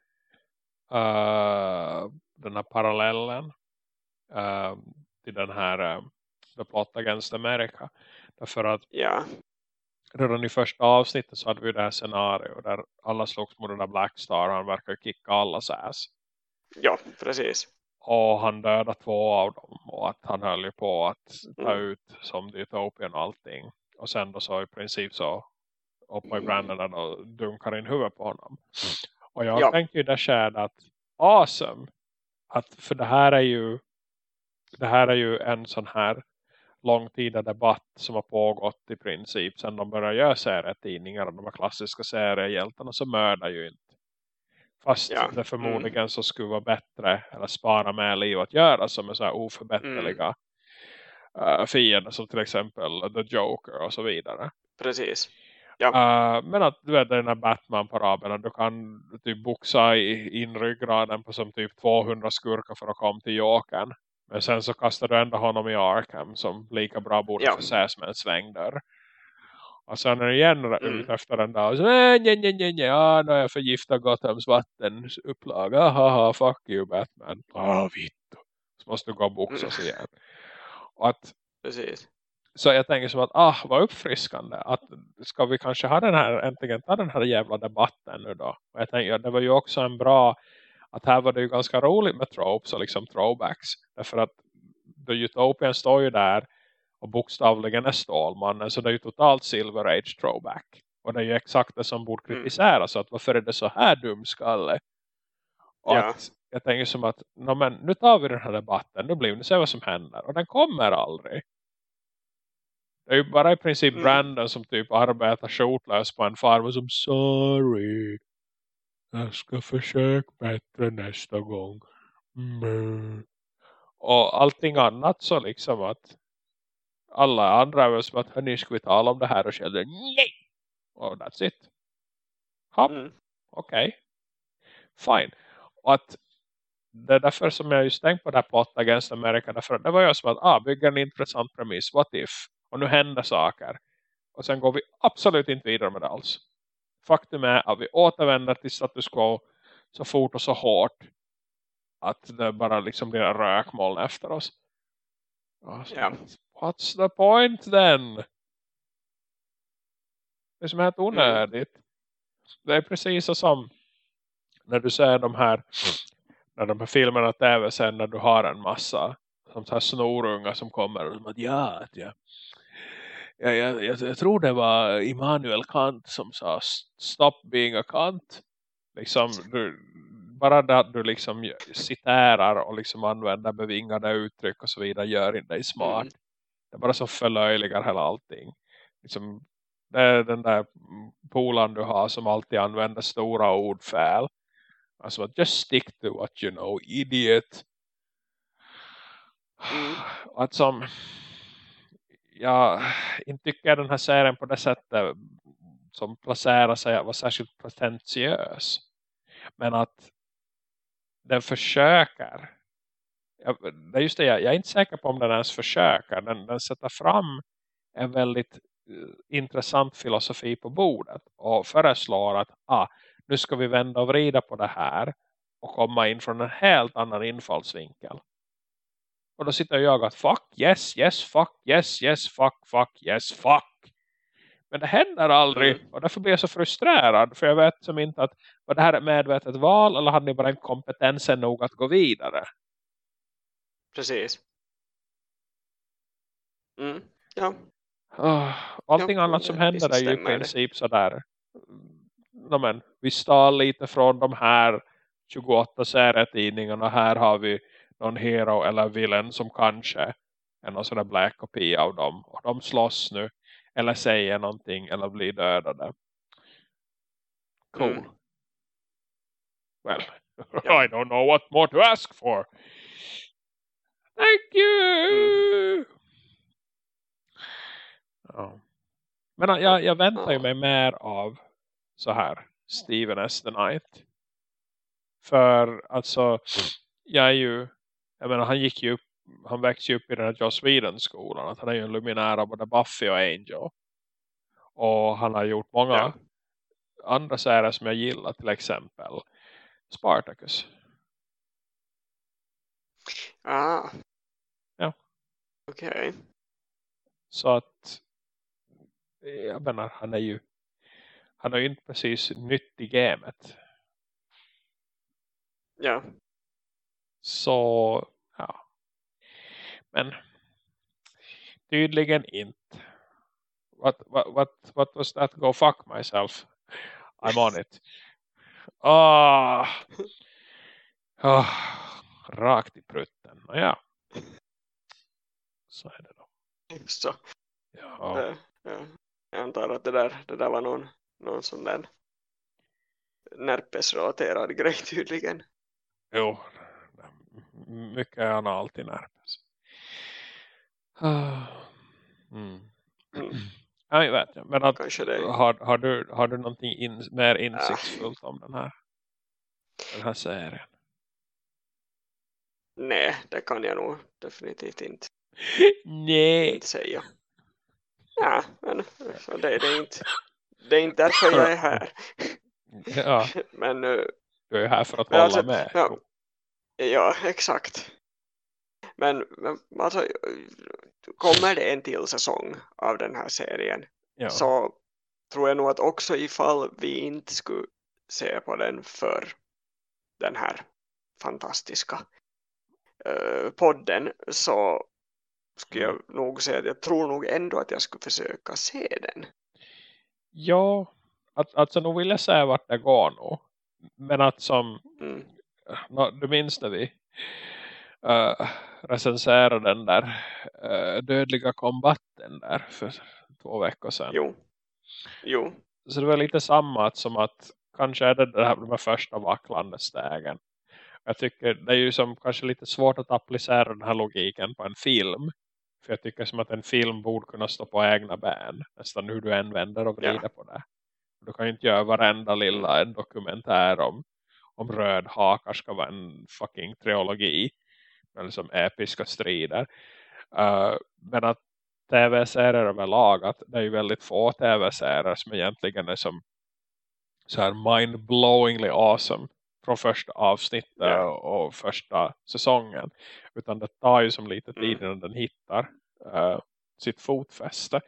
uh, den här parallellen uh, till den här uh, The Plot Against America. Därför att ja. redan i första avsnittet så hade vi det här scenario där alla slogs mot den där Black Star och han verkar kicka allas ass. Ja, precis. Och han dödade två av dem och att han höll ju på att ta mm. ut som Dytopian och allting. Och sen då så i princip så uppe i Brandon och dunkar in huvudet på honom. Och jag ja. tänker ju där skäd att awesome. Att, för det här är ju det här är ju en sån här långtida debatt som har pågått i princip sedan de började göra serietidningar och de här klassiska seriehjältarna så mördar ju inte. Fast ja. det förmodligen mm. så skulle vara bättre eller spara med liv att göra som är så här oförbätterliga mm. fiender som till exempel The Joker och så vidare. Precis. Ja. Uh, men att du vet den här Batman-paraben du kan typ boxa in ryggraden på som typ 200 skurkar för att komma till Jokern. Men sen så kastar du ändå honom i Arkham som lika bra borde ja. förses med en svängdörr. Och sen är det igen mm. ut efter den där. Och så, nej, nej, nej, nej, ja, nu har jag förgiftat Gothams vattenupplaga. Haha, fuck you Batman. Ah, vittu. Så måste du gå och boxas mm. igen. Och att, Precis. Så jag tänker som att, ah, vad uppfriskande. Att ska vi kanske ha den här, äntligen ta den här jävla debatten nu då. Och jag tänker, det var ju också en bra, att här var det ju ganska roligt med tropes och liksom throwbacks. Därför att The Utopian står ju där och bokstavligen är Stålmannen. Så det är ju totalt Silver Age throwback. Och det är ju exakt det som borde mm. kritiseras. Mm. Att varför är det så här dumskalle? Och ja. att jag tänker som att men, nu tar vi den här debatten. Nu blir det se vad som händer. Och den kommer aldrig. Det är ju bara i princip mm. Brandon som typ arbetar skjortlös på en farm som sorry. Jag ska försöka bättre nästa gång. Mm. Och allting annat så liksom att alla andra är som att hörni ska vi tala om det här och känner nej. Och that's it. Hopp. Mm. Okej. Okay. Fine. Och att det är därför som jag just tänkt på det här plot against America. Därför det var ju som att ah, bygga en intressant premiss. What if? Och nu händer saker. Och sen går vi absolut inte vidare med det alls. Faktum är att vi återvänder till status quo så fort och så hårt. Att det bara liksom blir en rökmoln efter oss. Alltså, yeah. What's the point then? Det är som helt onödigt. Mm. Det är precis som när du ser de här när de här filmerna tv sen när du har en massa som så här snorunga som kommer och som att ja, ja jag, jag, jag, tror det var Immanuel Kant som sa stop being a Kant. Liksom, du, bara det att du liksom citerar och liksom använder bevingade uttryck och så vidare gör inte dig smart. Mm. Det bara så förlöjligar hela allting. Liksom, det är den där polan du har som alltid använder stora ord fel. Alltså just stick to what you know, idiot. Mm. Att som jag inte tycker den här serien på det sättet som placerar sig att vara särskilt pretentiös. Men att den försöker. det är just det, jag, är inte säker på om den ens försöker. Den, den sätter fram en väldigt eh, intressant filosofi på bordet. Och föreslår att ah, nu ska vi vända och vrida på det här. Och komma in från en helt annan infallsvinkel. Och då sitter jag att fuck, yes, yes, fuck, yes, yes, fuck, fuck, yes, fuck. Men det händer aldrig. Mm. Och därför blir jag så frustrerad. För jag vet som inte att var det här ett medvetet val eller hade ni bara en kompetensen nog att gå vidare? Precis. Mm, ja. Allting ja, annat som händer är ju i princip sådär. No, men, vi stal lite från de här 28 serietidningarna. Här har vi någon hero eller villain som kanske är någon sån där black kopia av dem. Och de slåss nu. Eller säger någonting eller blir dödade. Cool. Mm. Well. I don't know what more to ask for. Thank you! Ja. Men jag, jag väntar ju mig mer av så här Steven S. The Knight. För alltså jag är ju jag menar han gick ju upp han växte ju upp i den här Joss Whedon-skolan att han är ju en luminär av både Buffy och Angel. Och han har gjort många Ja. andra serier som jag gillar till exempel Spartacus. Ah. Ja. Okej. Så att jag menar han är ju han är ju inte precis nytt i gamet. Ja. Så ja. Men tydligen inte. What, what, what, what was that? Go fuck myself. I'm on it. Ah. ah. Rakt i prutten. Ja. Så är det då. Så. Ja. ja. Jag antar att det där, det där var någon, någon sån där närpesrelaterad grej tydligen. Jo. Mycket analt i närpes. Ah. Mm. Mm. Ja, jag vet. Men att, har, har, du, har du någonting in, mer insiktsfullt om den här, den här serien? Nej, det kan jag nog definitivt inte, Nej. inte säga. Ja, men så det, det, är inte, det är inte därför jag är här. Ja, Men eh, du är ju här för att hålla alltså, med. ja. Ja, exakt. Men, men alltså, kommer det en till säsong av den här serien Ja. så tror jag nog att också ifall vi inte skulle se på den för den här fantastiska eh, podden så skulle Mm. jag nog säga att jag tror nog ändå att jag skulle försöka se den. ja, att, alltså nog vill jag säga vart det går nu. Men att som, Mm. Nå, du minns när vi uh, recenserade den där uh, dödliga kombatten där för två veckor sedan. Jo. Jo. Så det var lite samma att som att kanske är det här, de här första vacklande stegen. Jag tycker det är ju som kanske lite svårt att applicera den här logiken på en film. För jag tycker som att en film borde kunna stå på egna ben. Nästan hur du än vänder och vrider Ja. på det. Du kan ju inte göra varenda lilla en dokumentär om, om röd hakar ska vara en fucking trilogi. Eller som episka strider. Uh, men att tv-serier överlag att det är ju väldigt få tv-serier som egentligen är som så här mind-blowingly awesome från första avsnittet Ja. och, första säsongen. Utan det tar ju som lite tid Mm. innan den hittar eh, sitt fotfäste.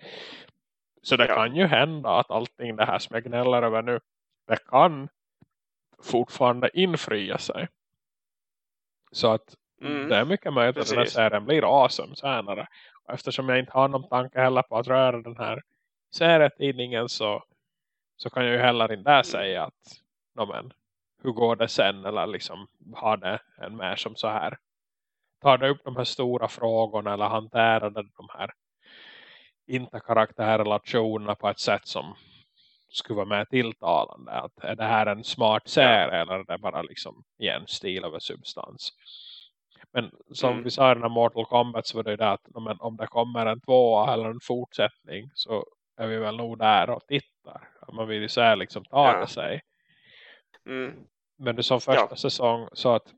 Så det Ja. kan ju hända att allting det här som jag gnäller över nu det kan fortfarande infria sig. Så att Mm. det är mycket möjligt att den här Precis. serien blir awesome senare. Och eftersom jag inte har någon tanke heller på att röra den här serietidningen så, så kan jag ju heller inte där säga att no, men, hur går det sen eller liksom har det en mer som så här tar det upp de här stora frågorna eller hanterar det de här interkaraktärrelationerna på ett sätt som skulle vara mer tilltalande. Att är det här en smart serie eller är det bara liksom igen stil över substans. Men som Mm. vi sa i Mortal Kombat så var det ju det att men om det kommer en tvåa eller en fortsättning så är vi väl nog där och tittar. Man vill ju säga liksom ta Ja. sig. Mm. Men det som första Ja. säsong så att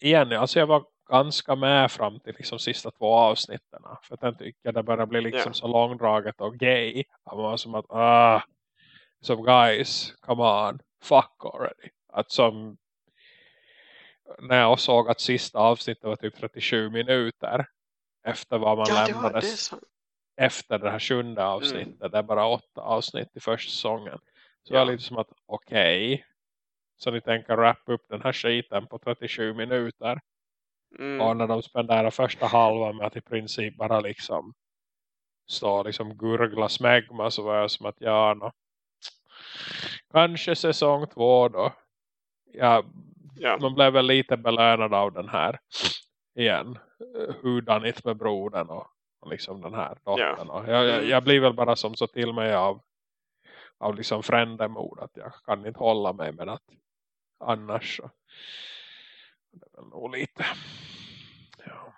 igen, alltså jag var ganska med fram till liksom sista två avsnitten. För jag tycker det börjar bli liksom Ja. så långdraget och gay. Att man var som att, ah, som guys, come on, fuck already. Att som när jag såg att sista avsnittet var typ 37 minuter efter vad man Ja, det var det. lämnades efter det här sjunde avsnittet. Det är bara åtta avsnitt i första säsongen. Så Ja. var det lite som att okej. så ni tänker wrappa upp den här skiten på 37 minuter. Mm. Och när de spenderar första halvan med att i princip bara liksom stå liksom gurgla smegma så var jag som att ja no, kanske säsong två då. Ja, Ja. man blev väl lite belönad av den här igen. Hurdanit med brodern och, och liksom den här dottern. Och jag, jag, Mm. jag blir väl bara som så till mig av av liksom frändemod att jag kan inte hålla mig med att annars så väl nog lite ja.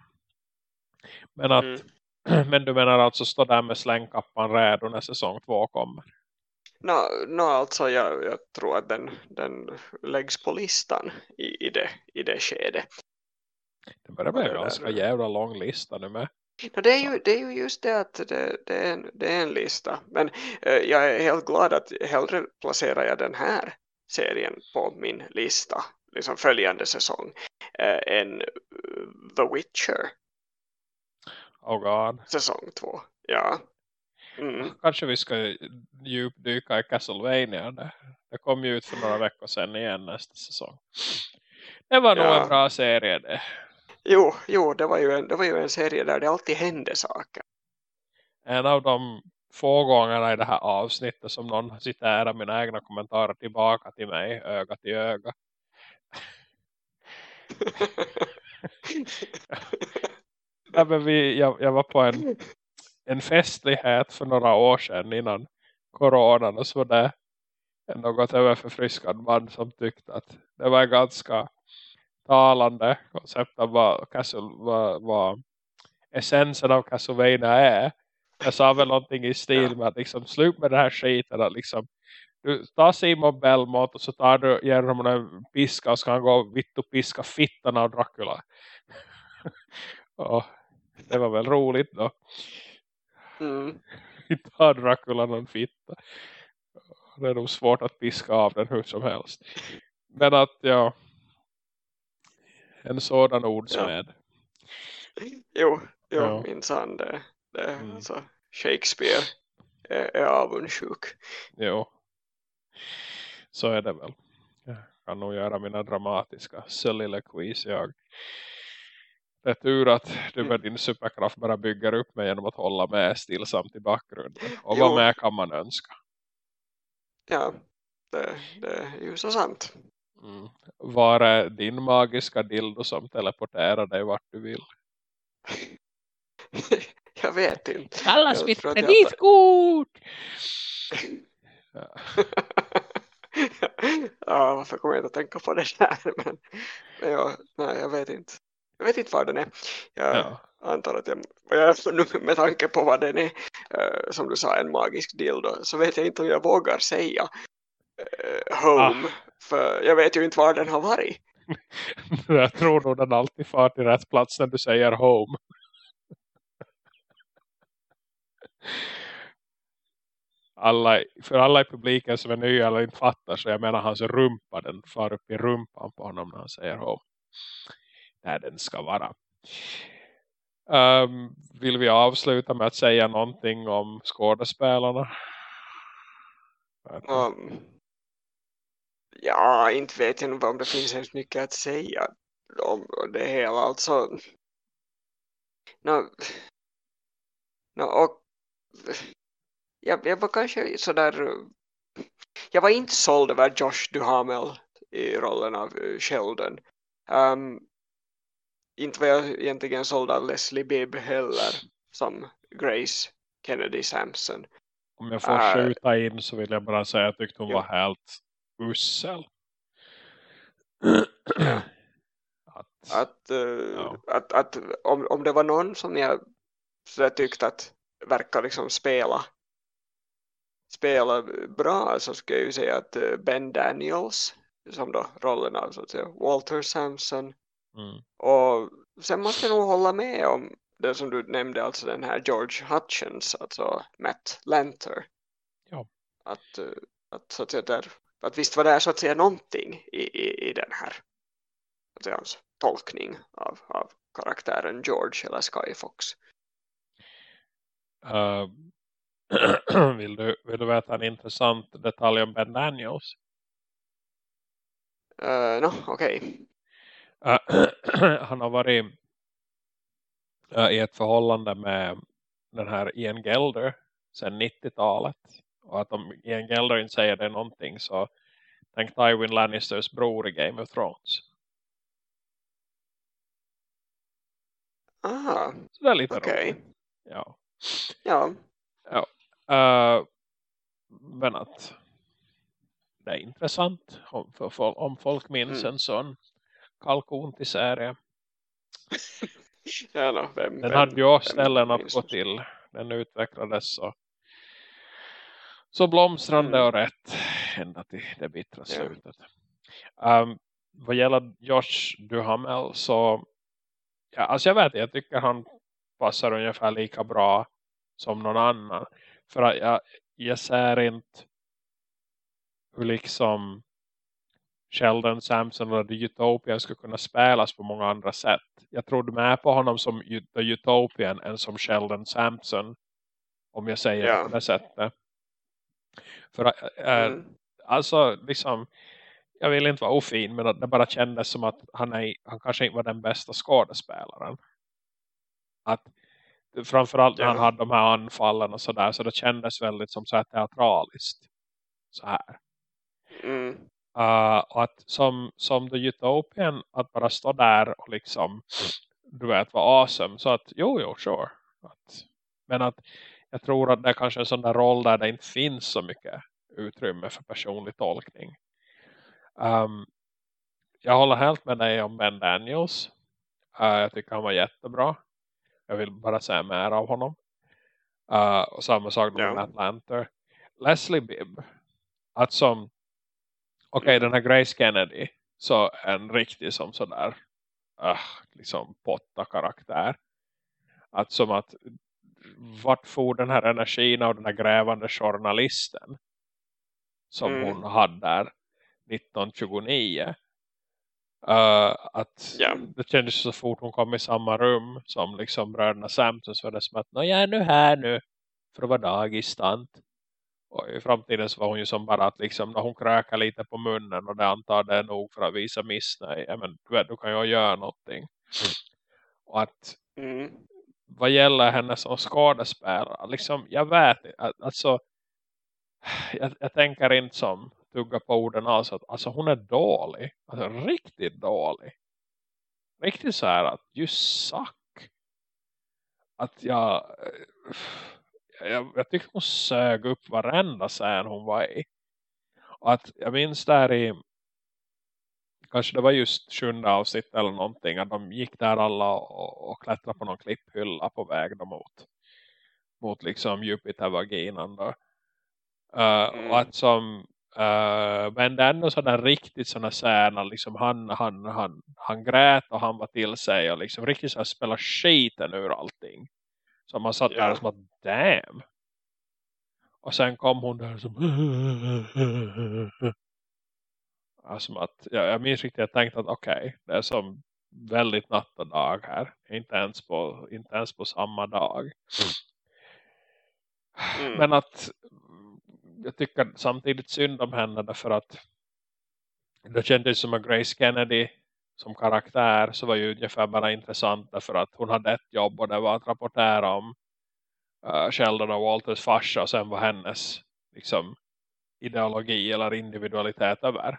men att mm. men du menar alltså stå där med slängkappan redo när säsong två kommer No, no alltså jag, jag tror att den, den läggs på listan i, i, det, i det skedet. Det börjar bli en ganska jävla lång lista nu med. No, det, är ju, det är ju just det att det, det, är, en, det är en lista. Men eh, jag är helt glad att hellre placerar jag den här serien på min lista. Liksom följande säsong. Eh, än uh, The Witcher. Oh god. Säsong två. Ja. Mm. Kanske vi ska djupdyka i Castlevania. Det, det kom ju ut för några veckor sedan igen nästa säsong. Det var nog ja. en bra serie det. Jo, jo det, var ju en, det var ju en serie där det alltid hände saker. En av de få gångerna i det här avsnittet som någon citerar mina egna kommentarer tillbaka till mig, öga till öga. Ja, men vi, jag, jag var på en en festlighet för några år sedan innan coronan och så var det en något överförfriskad man som tyckte att det var ganska talande koncept av vad, vad, vad essensen av Castlevania är. Jag sa väl någonting i stil med att liksom slut med den här skiten att liksom du tar Simon Belmont och så tar du ger honom en piska och så kan han gå vitt och piska fittan av Dracula. och det var väl roligt då. Mm. Har Dracula någon fitta. Det är nog svårt att piska av den hur som helst. Men att ja. En sådan ordsmed. Ja. Jo, jo ja. minsann det. det mm. alltså, Shakespeare är, är avundsjuk. Jo. Så är det väl. Jag kan nog göra mina dramatiska soliloquies jag det är tur att du med din superkraft bara bygger upp mig genom att hålla med stillsamt i bakgrunden. Och jo. vad mer kan man önska? Ja, det, det är ju så sant. Mm. Var är din magiska dildo som teleporterar dig vart du vill? jag vet inte. Kallas mitt kreditkort! ja. ja, varför kommer jag inte att tänka på det där? Men, men jag, nej, jag vet inte jag vet inte vad den är. Jag ja. antar att jag, jag, med tanke på vad den är, uh, som du sa, en magisk dildo, så vet jag inte om jag vågar säga uh, home. Ah. För jag vet ju inte var den har varit. jag tror nog den alltid far till rätt plats när du säger home alla, för alla i publiken som är nya eller inte fattar så jag menar hans rumpa, den far upp i rumpan på honom när han säger home där den ska vara. Um, vill vi avsluta med att säga någonting om skådespelarna? Um, ja, inte vet jag om det finns hemskt mycket att säga om det hela. Alltså, no, no, och jag, jag var kanske sådär jag var inte såld över Josh Duhamel i rollen av Sheldon. Um, inte var jag egentligen såld av Leslie Bibb heller som Grace Kennedy Sampson. Om jag får uh, skjuta in så vill jag bara säga att jag tyckte hon jo. var helt usel. Ja. att, att, uh, ja. att, att, om, om det var någon som jag, så jag tyckte att verkar liksom spela spela bra så skulle jag ju säga att eh, Ben Daniels som då rollen av så att säga, Walter Sampson Mm. Och sen måste jag nog hålla med om det som du nämnde, alltså den här George Hutchins, alltså Matt Lanter. Ja. Att, eh, att, så att, säga, där, att visst var det så att säga någonting i, i, i den här att säga, alltså, tolkning av, av karaktären George eller Skyfox. Uh, vill, du, vill du veta en intressant detalj om Ben Daniels? Uh, no, okej. Okay. han har varit uh, i ett förhållande med den här Ian Gelder sedan 90-talet. Och att om Ian Gelder inte säger det någonting så tänk Tywin Lannisters bror i Game of Thrones. Aha. Så det är lite okay. roligt. Ja. Ja. ja. Uh, men att det är intressant om, för, om folk minns mm. en sån kalkon till serie. ja, no, vem, den hade ju ställen att gå till. Den utvecklades så, så blomstrande mm. och rätt ända till det bittra slutet. Ja. Um, vad gäller Josh Duhamel så ja, alltså jag vet jag tycker han passar ungefär lika bra som någon annan. För att jag, jag ser inte hur liksom Sheldon Sampson och The Utopian skulle kunna spelas på många andra sätt. Jag trodde med på honom som The Utopian än som Sheldon Sampson. Om jag säger yeah. på det sättet. För äh, mm. alltså liksom jag vill inte vara ofin men det bara kändes som att han, är, han kanske inte var den bästa skådespelaren. Att framförallt när han hade de här anfallen och sådär så det kändes väldigt som så här teatraliskt. Så här. Mm. Uh, och att som, som The Utopian att bara stå där och liksom du vet vara awesome så att jo jo sure att, men att jag tror att det är kanske en sån där roll där det inte finns så mycket utrymme för personlig tolkning um, jag håller helt med dig om Ben Daniels uh, jag tycker han var jättebra jag vill bara säga mer av honom. Uh, och samma sak med yeah. Atlanta Leslie Bibb. Att som okej okay, den här Grace Kennedy så en riktig som sådär uh, liksom potta karaktär. Att som att vart får den här energin av den här grävande journalisten som mm. hon hade där? 1929 uh, att yeah. det kändes så fort hon kom i samma rum som liksom bröderna Samson så var det som att jag är nu här nu för att vara dagistant och i framtiden så var hon ju som bara att liksom när hon krökar lite på munnen och det antar det är nog för att visa missnöje. Men du vet, du kan ju göra någonting. Och att mm. vad gäller henne som skådespelare, liksom jag vet alltså jag, jag tänker inte som tugga på orden alltså att alltså hon är dålig. Alltså riktigt dålig. Riktigt så här att you suck. Att jag jag, jag tyckte hon sög upp varenda scen hon var i. Och att jag minns där i kanske det var just sjunde avsnitt eller någonting att de gick där alla och, och klättrade på någon klipphylla på väg mot mot liksom Jupiter-vaginan då. Uh, mm. och att som uh, men det är ändå sådana riktigt sådana scener liksom han, han, han, han grät och han var till sig och liksom riktigt så spela skiten ur allting så man satt där och som att damn. Och sen kom hon där som alltså att jag, jag minns riktigt jag tänkte att okej, okay, det är som väldigt natt och dag här. Inte ens på, inte ens på samma dag. Mm. Men att jag tycker samtidigt synd om henne därför att det kändes som att Grace Kennedy som karaktär så var ju ungefär bara intressant därför att hon hade ett jobb och det var att rapportera om uh, Sheldon och Walters farsa och sen var hennes liksom ideologi eller individualitet över.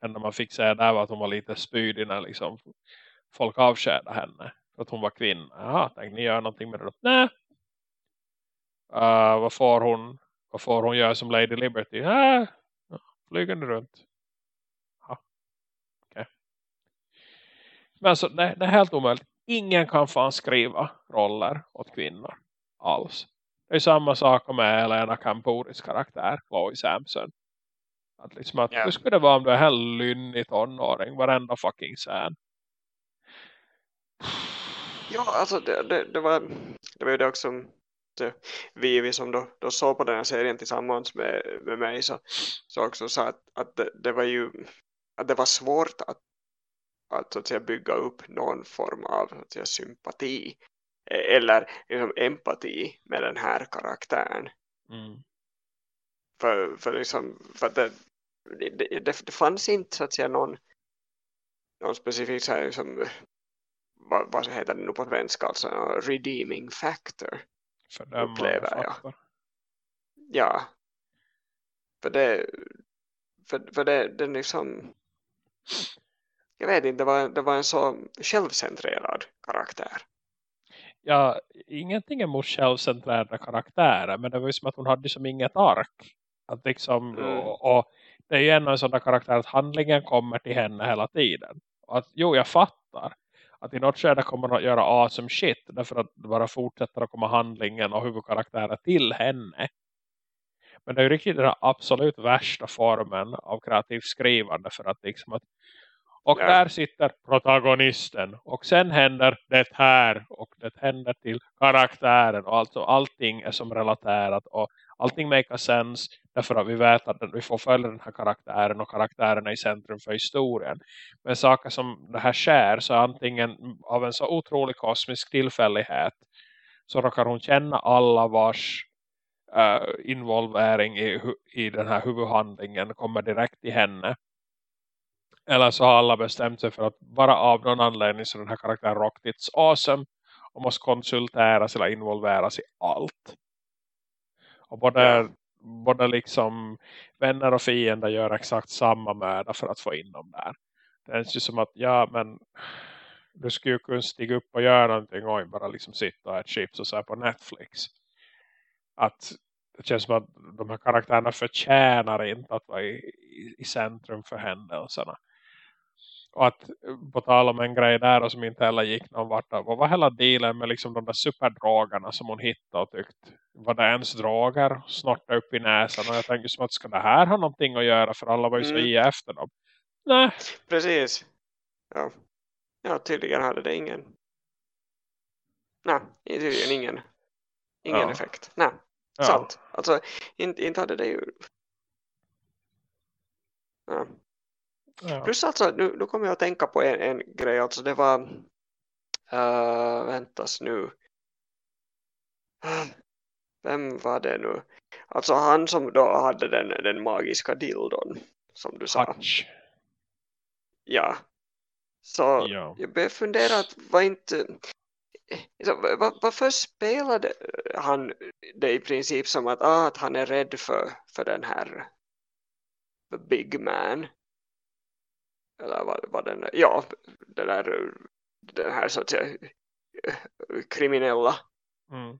Det enda man fick säga där var att hon var lite spydig när liksom folk avskedade henne. För att hon var kvinna. Jaha, tänkte ni göra någonting med det? Nej. Uh, vad får hon? Vad får hon göra som Lady Liberty? Äh, flygande runt. Men alltså, det, det är helt omöjligt. Ingen kan fan skriva roller åt kvinnor alls. Det är samma sak med Elena Camporis karaktär, Chloe Sampson. Att liksom att, yeah. hur skulle det vara om du är helt lynnig tonåring varenda fucking scen? Ja, alltså det, det, det, var det var ju det också det, vi, vi som då, då såg på den här serien tillsammans med, med mig så, så också sa att, att det, det var ju att det var svårt att att, så att säga, bygga upp någon form av så att säga, sympati e, eller liksom, empati med den här karaktären. Mm. För, för, liksom, för det, det, det, det, fanns inte så att säga någon, någon specifik så här, liksom, vad, vad heter det nu på svenska alltså redeeming factor för upplever jag. Ja. För det för, för det, det liksom jag vet inte, det var, det var en så självcentrerad karaktär. Ja, ingenting emot självcentrerade karaktärer, men det var ju som att hon hade som inget ark. Att liksom, Mm. och, och det är ju en sån där karaktär att handlingen kommer till henne hela tiden. Och att, jo, jag fattar. Att i något skede kommer hon att göra awesome shit. Därför att det bara fortsätter att komma handlingen och huvudkaraktärer till henne. Men det är ju riktigt den absolut värsta formen av kreativt skrivande. För att liksom att och Ja. där sitter protagonisten. Och sen händer det här. Och det händer till karaktären. Och alltså allting är som relaterat. Och allting makes sense. Därför att vi vet att vi får följa den här karaktären. Och karaktären är i centrum för historien. Men saker som det här sker. Så antingen av en så otrolig kosmisk tillfällighet. Så råkar hon känna alla vars uh, involvering i, i den här huvudhandlingen kommer direkt till henne. Eller så har alla bestämt sig för att bara av någon anledning så den här karaktären rocked it's awesome och måste konsulteras eller involveras i allt. Och både, både liksom vänner och fiender gör exakt samma möda för att få in dem där. Det är ju som att, ja men du skulle ju kunna stiga upp och göra någonting och bara liksom sitta och äta chips och så här på Netflix. Att det känns som att de här karaktärerna förtjänar inte att vara i, i, i centrum för händelserna. Och att eh, på tal om en grej där och som inte heller gick någon vart. Vad var hela dealen med liksom de där superdrogerna som hon hittade och tyckte. Var det ens droger? Snorta upp i näsan. Och jag tänkte som att ska det här ha någonting att göra? För alla var ju så Mm. i efter dem. Nej, Precis. Ja. ja, tydligen hade det ingen. Nej, tydligen ingen. Ingen Ja. effekt. Nej, ja. sant. Alltså, inte, inte hade det ju... Ja. Ja. Plus alltså, nu, nu kommer jag att tänka på en, en grej. Alltså det var... Uh, väntas nu. Vem var det nu? Alltså han som då hade den, den magiska dildon. Som du sa. Touch. Ja. Så Ja. jag började fundera att vad inte... Varför spelade han det i princip som att, ah, att han är rädd för, för den här the big man? Eller vad, vad den ja, den där, den här så att säga kriminella Mm.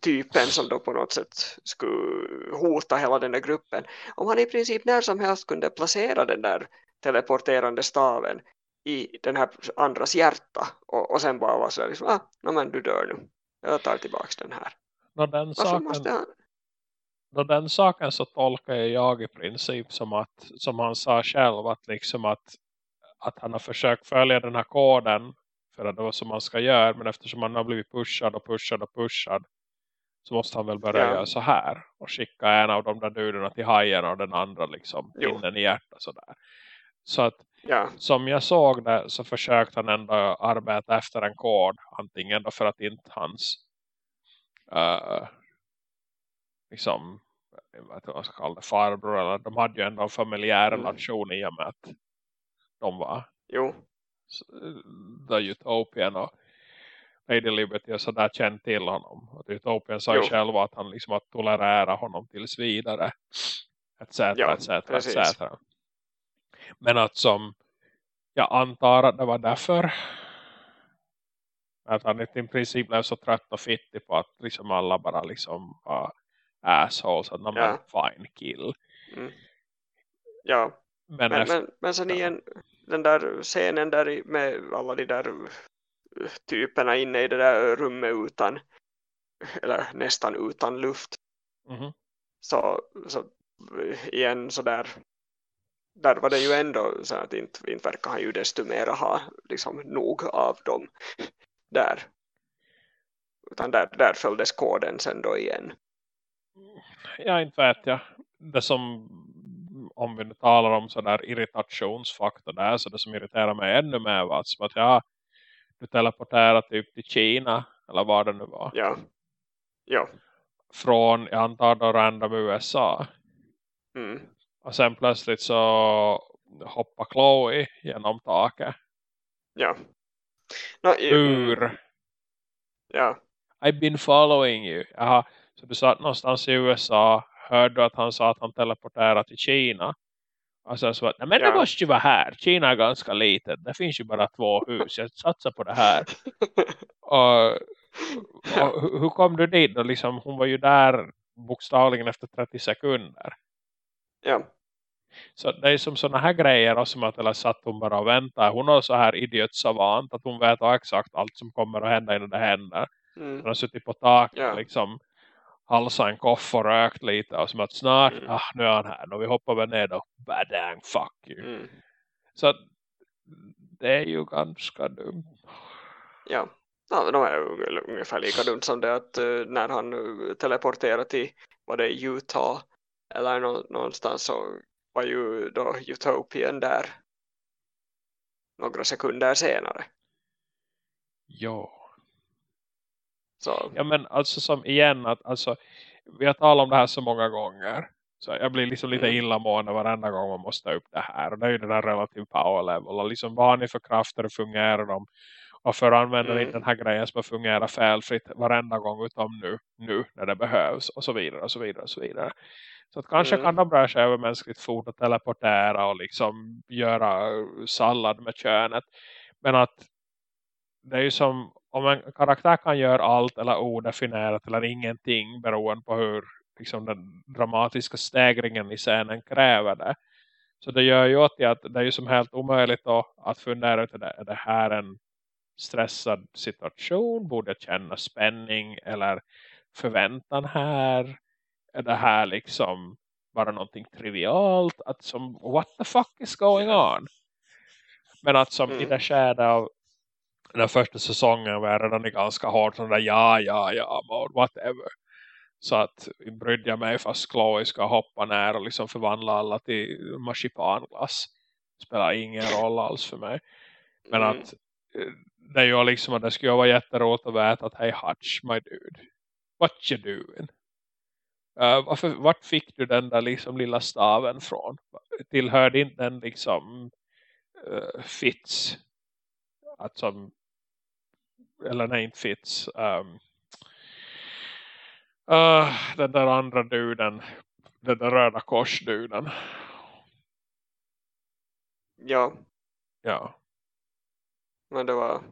typen som då på något sätt skulle hota hela den där gruppen. Om han i princip när som helst kunde placera den där teleporterande staven i den här andras hjärta och, och sen bara vara så där liksom, ah, no, men du dör nu. Jag tar tillbaks den här. Nå, den Varför saken, måste han? Då den saken så tolkar jag i princip som att som han sa själv att liksom att, att han har försökt följa den här koden för att det var som man ska göra men eftersom han har blivit pushad och pushad och pushad så måste han väl börja Ja. göra så här och skicka en av de där duderna till hajen och den andra liksom Jo. in i hjärtat sådär. Så att Ja, som jag såg det så försökte han ändå arbeta efter en kod. Antingen då för att inte hans uh, liksom jag vet inte vad man ska kalla det, farbror eller de hade ju ändå en familjär Mm. relation i och med att de var jo, The Utopian och Lady Liberty och sådär känt till honom. Och Utopian sa ju Jo. själv att han liksom att tolerera honom tills vidare. Etc. Ja, etc. etc. Men att som jag antar att det var därför att han i princip blev så trött och fittig på att liksom alla bara liksom var assholes. Att de Ja. fine kill. ja. Men, Men, efter, men, men sen igen, den där scenen där med alla de där uh, typerna inne i det där rummet utan, eller nästan utan luft. Mhm. så, så eh, igen så där där var det ju ändå så att inte, inte verkar han ju desto mer ha liksom nog av dem där utan där, där följdes koden sen då igen Ja, inte vet jag. Det som, om vi nu talar om sådär irritationsfaktor där, så det som irriterar mig ännu mer var att, som att ja, du teleporterar typ till Kina, eller vad det nu var, ja, ja. från, jag antar då random USA. Mm. Och sen plötsligt så hoppar Chloe genom taket. ja. No, Hur? ja, I've been following you. Jaha, så du satt någonstans i USA. Hörde du att han sa att han teleporterar till Kina? Och sen så att, nej men det Ja. måste ju vara här. Kina är ganska litet. Det finns ju bara två hus. Jag satsar på det här. Och, och hur- kom du dit då? Liksom, hon var ju där bokstavligen efter 30 sekunder. Ja. Så det är som sådana här grejer och som att eller satt hon bara och väntar. Hon har så här idiot savant att hon vet exakt allt som kommer att hända innan det händer. Mm. Hon har suttit på taket Ja. liksom halsa en koff och rökt lite och som att snart, Mm. ah, nu är han här och vi hoppar väl ner då, badang, fuck you. Mm. Så att det är ju ganska dumt. Ja. Ja, de är ungefär lika dumt som det att eh, när han uh, teleporterar till var det Utah eller nå någonstans så var ju då Utopian där några sekunder senare. Ja. Så, Ja men alltså som igen att alltså vi har talat om det här så många gånger. Så jag blir liksom lite Mm. illamående varenda gång man måste ta upp det här. Och det är ju den här relativ power level. Och liksom vad har ni för krafter och fungerar de? Varför använder ni Mm. inte den här grejen som fungerar felfritt varenda gång utom nu, nu när det behövs och så vidare och så vidare och så vidare. Så att kanske Mm. kan de röra sig över mänskligt fort och teleportera och liksom göra sallad med könet. Men att det är ju som om en karaktär kan göra allt eller odefinierat eller ingenting beroende på hur liksom, den dramatiska stegringen i scenen kräver det. Så det gör ju att det är ju som helt omöjligt då, att fundera ut är det, är det här en stressad situation? Borde jag känna spänning eller förväntan här? Är det här liksom bara någonting trivialt? Att som, what the fuck is going on? Men att som i Mm. det skäde av den första säsongen var jag redan ganska hårt sån där ja, ja, ja, mode, whatever. Så att brydde jag mig fast Chloe ska hoppa ner och liksom förvandla alla till marsipanglass. Spelar ingen roll alls för mig. Men mm, att eh, det ju liksom att det skulle vara jätteroligt att veta att hej Hutch, my dude. What you doing? Uh, varför, vart fick du den där liksom lilla staven från? Tillhörde inte den liksom uh, Fitz? Att som eller nej inte Fitz. Um, uh, den där andra duden. Den där röda korsduden. ja, Ja. men det var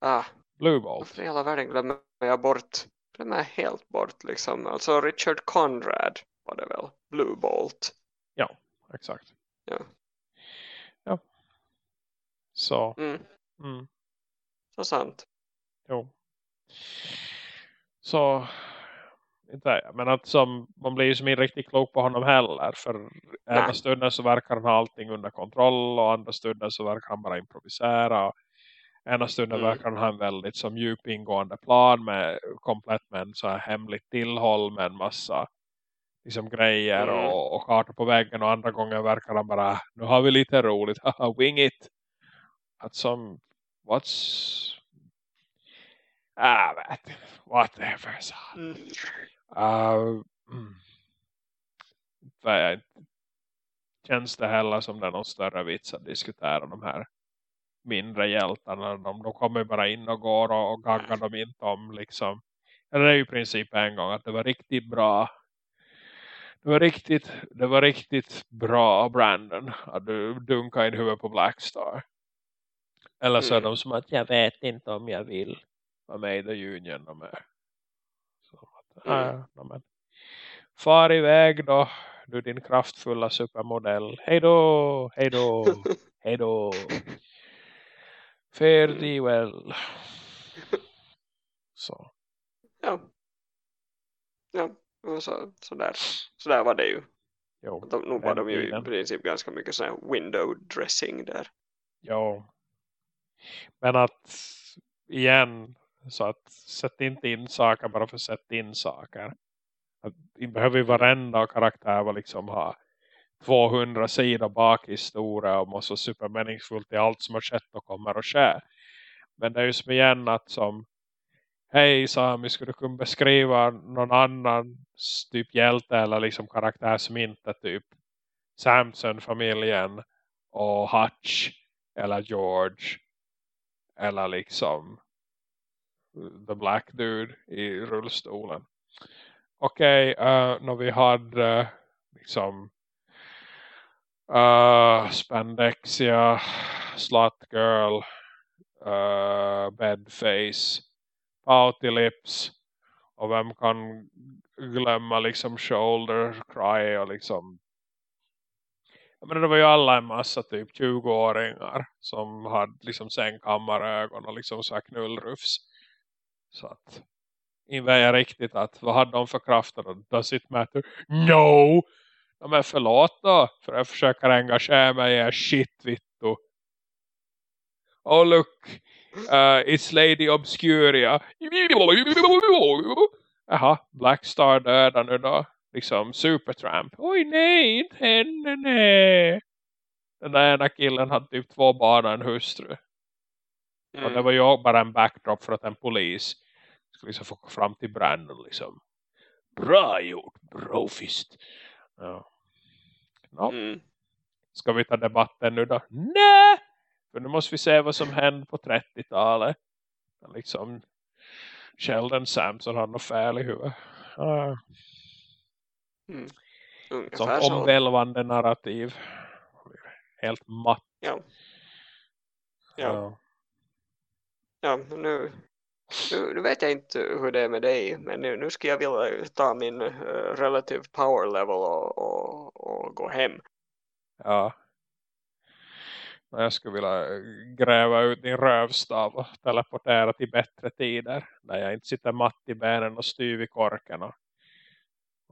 ah, Blue Bolt. varför i hela världen glömmer jag bort glömmer jag helt bort liksom alltså Richard Conrad var det väl Blue Bolt Exakt. Ja. Ja. Så. mm, Mm, sant jo. Så. Inte. Men att som, man blir ju som inte riktigt klok på honom heller. För ena Nej. stunden så verkar han ha allting under kontroll. Och andra stunden så verkar han bara improvisera. Och ena stunden Mm. verkar han ha en väldigt som djup ingående plan. Med komplett med en så här hemligt tillhåll. Med en massa liksom grejer Mm. och, och kartor på väggen. Och andra gånger verkar han bara, nu har vi lite roligt. Haha, wing it. Att som, what's... Ah, vet. Whatever. Så. mm. Uh, mm. Känns det heller som det är någon större vits att diskutera de här mindre hjältarna. De, de kommer bara in och går och, och gaggar dem inte om liksom. Eller det är ju i princip en gång att det var riktigt bra. Det var riktigt, det var riktigt bra Brandon att du dunkade in huvudet på Blackstar. Eller så är Mm. de som att jag vet inte om jag vill vara med i The Union och med. Så att, Mm. ja, ja, men. Far iväg då, du din kraftfulla supermodell. Hej då, hej då, hej då. Fare thee well. Så, ja ja så, så, där, så där var det ju jo. de, nog var de ju i princip ganska mycket sån här window dressing där Jo. Men att igen så att sätt inte in saker bara för att sätta in saker. Att vi behöver ju varenda karaktär vara liksom ha 200 sidor bak i historia och måste vara supermeningsfullt i allt som har skett och kommer att ske. Men det är ju som igen att som hej Sami, skulle du kunna beskriva någon annan typ hjälte eller liksom karaktär som inte typ Samson-familjen och Hutch eller George eller liksom The Black Dude i rullstolen. Okej, okay, när vi hade uh, liksom uh, Spandexia, Slut Girl, uh, Bedface, Pouty Lips och vem kan glömma liksom shoulder cry och liksom men det var ju alla en massa typ 20-åringar som hade liksom sängkammarögon och liksom så här knullrufs. Så att inväger jag riktigt att vad hade de för krafter då? Does it matter? No! Ja, men förlåt då för jag försöker engagera mig i er shit vittu. Oh look, uh, it's Lady Obscuria. Jaha, Black Star nu då. Liksom Supertramp. Oj nej, inte henne, nej. Den där ena killen hade typ två barn och en hustru. Mm. Och det var ju bara en backdrop för att en polis skulle liksom få fram till Brandon liksom. Bra gjort, brofist. Ja. No. Mm. Ska vi ta debatten nu då? Nej! För nu måste vi se vad som hände på 30-talet. Liksom Sheldon Samson har något fel i huvudet. Uh. Mm. Sånt omvälvande narrativ. Helt matt. Ja. Ja. Ja, nu, nu, nu, vet jag inte hur det är med dig. Men nu, nu ska jag vilja ta min uh, relative power level och, och, och gå hem. Ja. Jag skulle vilja gräva ut din rövstav och teleportera till bättre tider. Där jag inte sitter matt i benen och styv i korken och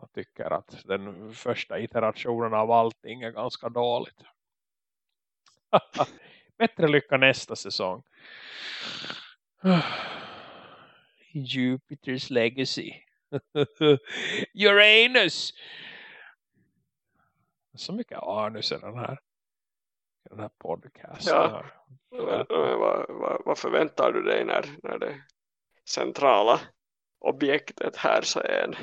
jag tycker att den första iterationen av allting är ganska dåligt. Bättre lycka nästa säsong. Jupiters legacy. Uranus! Så mycket anus i den här, den här podcasten. Ja. ja. Vad, vad, vad, förväntar du dig när, när det centrala objektet här så är en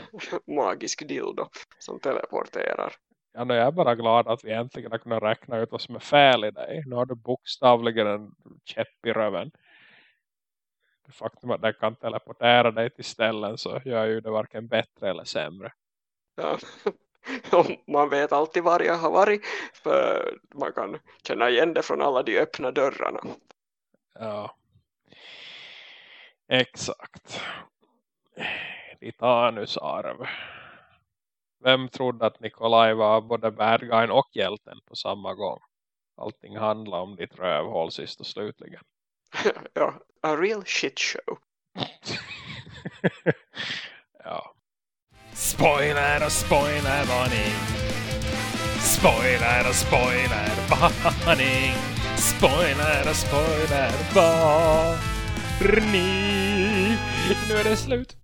magisk dildo som teleporterar. Ja, nu är jag bara glad att vi äntligen har kunnat räkna ut vad som är fel i dig. Nu har du bokstavligen en käpp i röven. Det faktum att den kan teleportera dig till ställen så gör ju det varken bättre eller sämre. Ja, man vet alltid var jag har varit för man kan känna igen det från alla de öppna dörrarna. Ja, exakt ditt anusarv. Vem trodde att Nikolaj var både bad guy och hjälten på samma gång? Allting handlar om ditt rövhål sist och slutligen. ja, a real shit show. ja. Spoiler och spoiler varning. Spoiler och spoiler varning. Spoiler och spoiler varning. Nu är det slut.